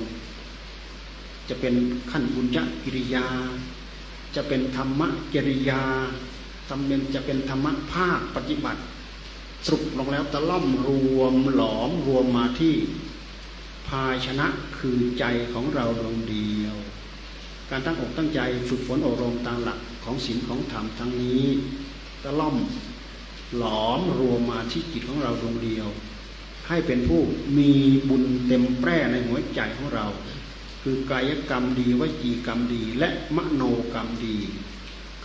จะเป็นขั้นบุญญกิริยา จะเป็นธรรมะกิริยาทำเป็นจะเป็นธรรมะภาคปฏิบัติ สรุปลงแล้วตะล่อมรวมหลอมรวมมาที่ภาชนะคือใจของเราดวงเดียว การตั้งอกตั้งใจฝึกฝนอบรมตามหลัก ของศีลของธรรมทั้งนี้ตะล่อมหลอมรวมมาที่จิตของเราดวงเดียว ให้เป็นผู้มีบุญเต็มแปร่ในหัวใจของเรา คือกายกรรมดีวจีกรรมดีและมโนกรรมดี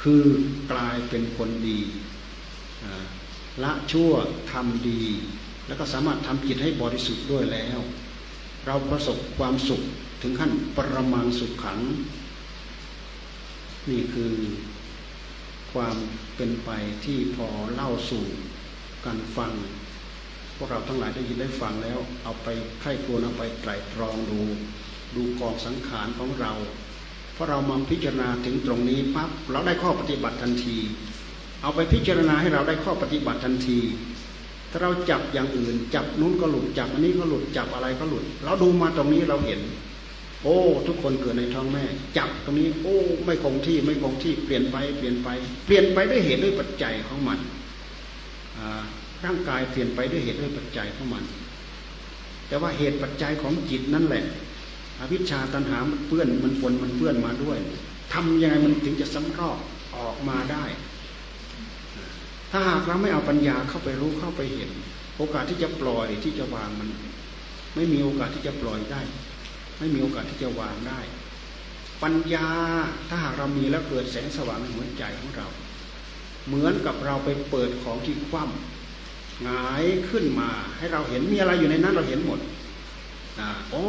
คือกลายเป็นคนดีละชั่วทำดี แล้วก็สามารถทำจิตให้บริสุทธิ์ด้วยแล้ว เราประสบความสุขถึงขั้นปรมังสุขขัง นี่คือ ความเป็นไปที่พอเล่าสู่การฟัง พวกเราทั้งหลายได้ยินได้ฟังแล้ว เอาไปไข้ควเอาไปไตรตรองดู ดูกองสังขารของเราเพราะเรามาพิจารณาถึงตรงนี้ปั๊บเราได้ข้อปฏิบัติทันที เอาไปพิจารณาให้เราได้ข้อปฏิบัติทันที ถ้าเราจับอย่างอื่น จับนู้นก็หลุดจับอันนี้ก็หลุดจับอะไรก็หลุด เราดูมาตรงนี้เราเห็น โอ้ ทุกคนเกิดในท้องแม่ จับตรงนี้ โอ้ ไม่คงที่ไม่คงที่เปลี่ยนไปเปลี่ยนไป เปลี่ยนไปด้วยเหตุด้วยปัจจัยของมันร่างกายเปลี่ยนไปด้วยเหตุด้วยปัจจัยของมัน แต่ว่าเหตุปัจจัยของจิตนั่นแหละอวิชชาตันหามันเปื้อนมันปนมันเปื้อนมาด้วยทำยังไงมันถึงจะสำรอกออกมาได้ ถ้าหากเราไม่เอาปัญญาเข้าไปรู้เข้าไปเห็น โอกาสที่จะปล่อยที่จะวางมัน ไม่มีโอกาสที่จะปล่อยได้ ไม่มีโอกาสที่จะวางได้ ปัญญาถ้าหากเรามีแล้วเกิดแสงสว่างในหัวใจของเรา เหมือนกับเราไปเปิดของที่คว่ำหงายขึ้นมา ให้เราเห็นมีอะไรอยู่ในนั้นเราเห็นหมดอ่าโอ้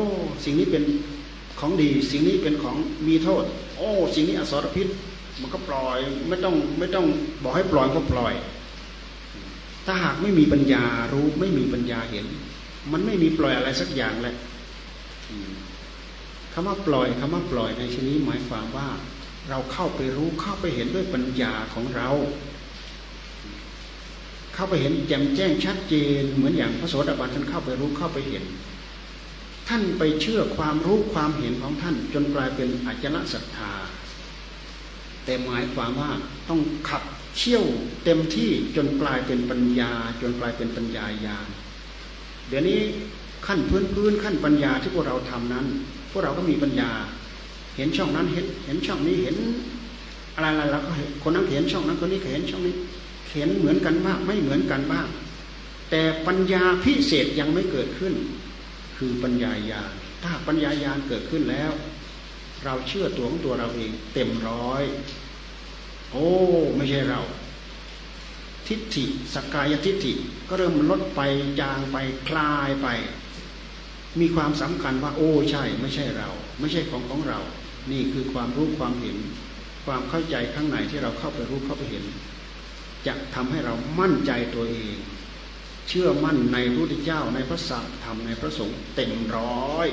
สิ่งนี้เป็นของดี สิ่งนี้เป็นของมีโทษ โอ้สิ่งนี้อสรพิษมันก็ปล่อยไม่ต้องไม่ต้องบอกให้ปล่อยก็ปล่อย ถ้าหากไม่มีปัญญารู้ไม่มีปัญญาเห็น มันไม่มีปล่อยอะไรสักอย่างแหละ คำว่าปล่อยคำว่าปล่อยในชนี้หมายความว่า เราเข้าไปรู้เข้าไปเห็นด้วยปัญญาของเรา เข้าไปเห็นแจ่มแจ้งชัดเจน เหมือนอย่างพระโสดาบันท่านเข้าไปรู้เข้าไปเห็น ท่านไปเชื่อความรู้ความเห็นของท่าน จนกลายเป็นอัจฉริศรัทธา แต่หมายความว่าต้องขับเชี่ยวเต็มที่จนกลายเป็นปัญญา จนกลายเป็นปัญญาญาณเดี๋ยวนี้ขั้นพื้นพื้นขั้นปัญญาที่พวกเราทำนั้น พวกเราก็มีปัญญา เห็นช่องนั้นเห็น เห็นช่องนี้เห็น อะไรอะไรเราก็เห็นคนนั้นเห็นช่องนั้นคนนี้เห็นช่องนี้เห็นเหมือนกันบ้างไม่เหมือนกันบ้าง แต่ปัญญาพิเศษยังไม่เกิดขึ้น คือปัญญาญาณถ้าปัญญาญาณเกิดขึ้นแล้ว เราเชื่อตัวของตัวเราเองเต็มร้อย โอ้ไม่ใช่เรา ทิฏฐิสกายทิฏฐิก็เริ่มลดไปจางไปคลายไป มีความสำคัญว่า โอ้ใช่ ไม่ใช่เรา ไม่ใช่ของของเรา นี่คือความรู้ความเห็น ความเข้าใจข้างในที่เราเข้าไปรู้เข้าไปเห็น จะทำให้เรามั่นใจตัวเอง เชื่อมั่นในพระพุทธเจ้าในพระสัมธรรมในพระสงฆ์เต็มร้อย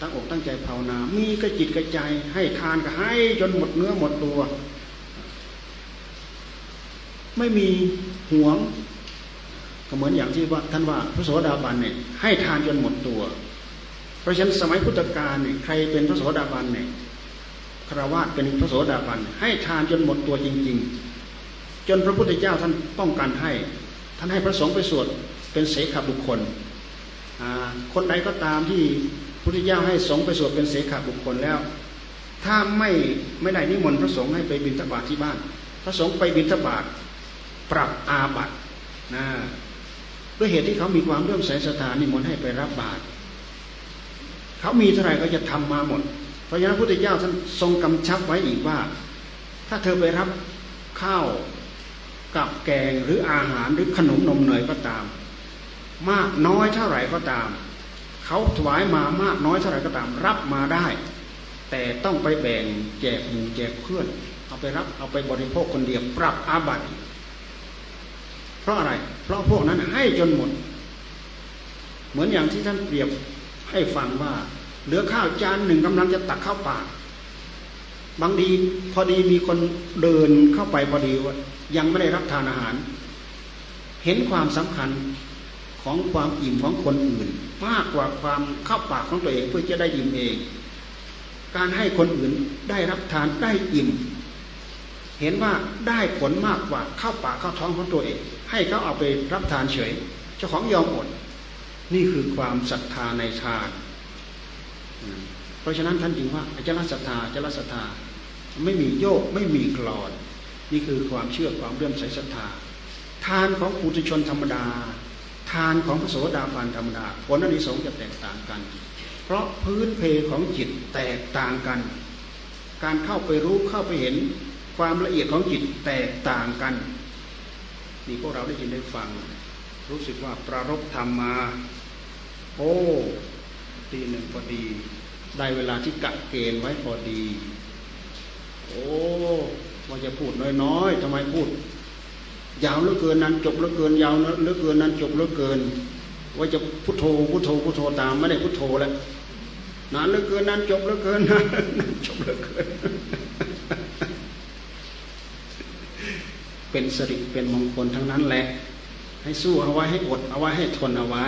ตั้งอกตั้งใจภาวนา มีกระจิตกระใจให้ทานก็ให้จนหมดเนื้อหมดตัว ไม่มีห่วง ก็เหมือนอย่างที่ว่าท่านว่าพระโสดาบันเนี่ยให้ทานจนหมดตัว เพราะฉะนั้นสมัยพุทธกาลเนี่ยใครเป็นพระโสดาบันเนี่ยคราวาสเป็นพระโสดาบันให้ทานจนหมดตัวจริง ๆ จนพระพุทธเจ้าท่านต้องการให้ ท่านให้พระสงฆ์ไปสวดเป็นเสขบุคคล คนใดก็ตามที่พุทธเจ้าให้สงฆ์ไปสวดเป็นเสขบุคคลแล้ว ถ้าไม่ไม่ได้นิมนต์พระสงฆ์ให้ไปบิณฑบาตทที่บ้าน พระสงฆ์ไปบิณฑบาตปรับอาบัตินะ ด้วยเหตุที่เขามีความเรื่อมใสศรัทธานิมนต์ให้ไปรับบาตรเขามีเท่าไรก็จะทำมาหมด เพราะฉะนั้นพระพุทธเจ้าท่านทรงกำชับไว้อีกว่า ถ้าเธอไปรับข้าวกับแกงหรืออาหารหรือขนมนมเนยก็ตาม มากน้อยเท่าไหร่ก็ตาม เขาถวายมามากน้อยเท่าไหร่ก็ตาม รับมาได้ แต่ต้องไปแบ่งแจกหมู่แจกเพื่อน เอาไปรับเอาไปบริโภคคนเดียวปรับอาบัติ เพราะอะไร เพราะพวกนั้นให้จนหมด เหมือนอย่างที่ท่านเปรียบให้ฟังว่า เหลือข้าวจานหนึ่งกำลังจะตักข้าวปากบางทีพอดีมีคนเดินเข้าไปพอดีว่ายังไม่ได้รับทานอาหาร เห็นความสำคัญของความอิ่มของคนอื่น มากกว่าความเข้าปากของตัวเองเพื่อจะได้อิ่มเอง การให้คนอื่นได้รับทานได้อิ่ม เห็นว่าได้ผลมากกว่าเข้าปากเข้าท้องของตัวเอง ให้เขาเอาไปรับทานเฉย เจ้าของยอมอด นี่คือความศรัทธาในทาน เพราะฉะนั้นท่านจึงว่าอาจารศรัทธาอาจารศรัทธาไม่มีโยกไม่มีกรอน นี่คือความเชื่อความเลื่อมใสศรัทธา ทานของปุถุชนธรรมดา ทานของพระโสดาบันธรรมดาผลอนิสงส์จะแตกต่างกัน เพราะพื้นเพของจิตแตกต่างกัน การเข้าไปรู้เข้าไปเห็นความละเอียดของจิตแตกต่างกัน นี่พวกเราได้ยินได้ฟัง รู้สึกว่าประรบธรรมมา โอ้ตีหนึ่งพอดี ได้เวลาที่กะเกณฑ์ไว้พอดี โอ้ว่าจะพูดน้อยๆทำไมพูด ยาวเหลือเกินนั้นจบเหลือเกินยาวเหลือเกินนั้นจบเหลือเกิน ว่าจะพุทโธพุทโธพุทโธตามไม่ได้พุทโธแล้วนานเหลือเกินนั้นจบเหลือเกินนั้นจบเหลือเกิน เป็นสริเป็นมงคลทั้งนั้นแหละ ให้สู้เอาไว้ให้อดเอาไว้ให้ทนเอาไว้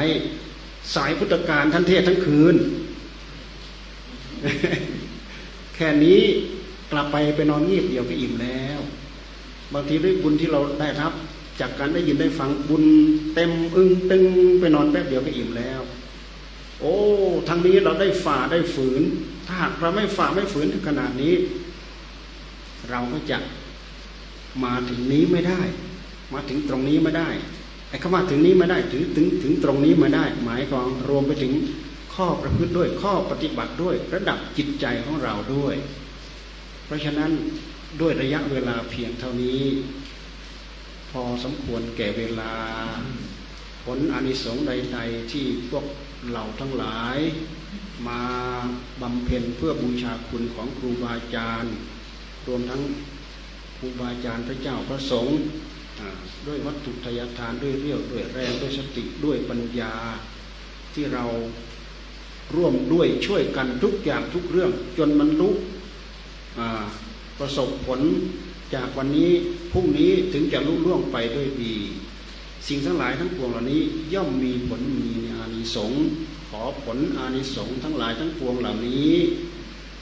สายพุทธการท่านเทศทั้งคืน แค่นี้กลับไปไปนอนเงียบเดียวก็อิ่มแล้ว บางทีด้วยบุญที่เราได้รับ จากการได้ยินได้ฟังบุญเต็มอึ้งตึงไปนอนแป๊บเดียวก็อิ่มแล้ว โอ้ทางนี้เราได้ฝ่าได้ฝืน ถ้าหากเราไม่ฝ่าไม่ฝืนถึงขนาดนี้ เราก็จะ มาถึงนี้ไม่ได้ มาถึงตรงนี้ไม่ได้ไอ้คำว่าถึงนี้ไม่ได้ถึงถึงถึงตรงนี้มาได้ หมายของรวมไปถึงข้อประพฤติด้วยข้อปฏิบัติด้วยระดับจิตใจของเราด้วย เพราะฉะนั้นด้วยระยะเวลาเพียงเท่านี้ พอสมควรแก่เวลา ผลอนิสงส์ใด ๆ ที่พวกเราทั้งหลาย มาบำเพ็ญเพื่อบูชาคุณของครูบาอาจารย์ รวมทั้ง ครูบาอาจารย์พระเจ้าพระสงฆ์ด้วยวัตถุทยทานด้วยเรี่ยวด้วยแรงด้วยสติด้วยปัญญาที่เราร่วมด้วยช่วยกันทุกอย่างทุกเรื่อง จนมันลุประสบผลจากวันนี้พรุ่งนี้ถึงจะลุล่วงไปด้วยดี สิ่งทั้งหลายทั้งปวงเหล่านี้ย่อมมีผลมีอานิสงส์ขอผลอานิสงส์ทั้งหลายทั้งปวงเหล่านี้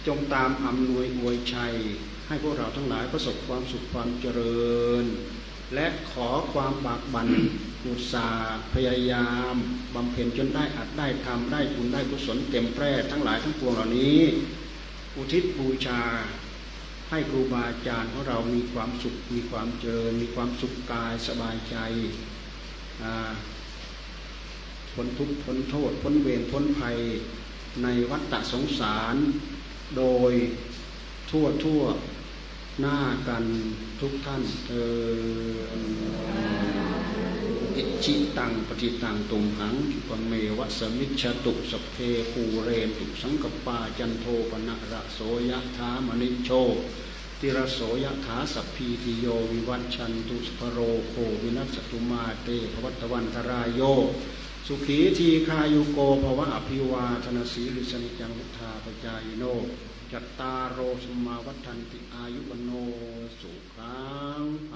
จงตามอำนวยอวยชัย ให้พวกเราทั้งหลายประสบความสุขความเจริญ และขอความบากบั่นอุตสาห์พยายามบำเพ็ญจนได้อัดได้ทำได้บุญได้กุศลเต็มแพร่ทั้งหลายทั้งปวงเหล่านี้ อุทิศบูชาให้ครูบาอาจารย์ของเรามีความสุขมีความเจริญ มีความสุขกายสบายใจพ้นทุกข์พ้นโทษพ้นเวรพ้นภัยในวัฏฏะสงสาร โดยทั่วทั่ว หน้ากันทุกท่านเออิจิตังปฏิตังตุมหังปเมวะสมิชตุสเพ ปูเรนตุสังกปาจันโทปนะระโสยะธามณิโชติระโสยะถาสัพพีติโยวิวัชชันตุสภโรโควินัสตุมาเตภวัตวันตรายโย สุขีทีคายุโกภวะอภิวาธนสีลิสนิจังุทาปจายโน จัตตารโรสมาวัฏันติอายุวโนสุขังภาลัง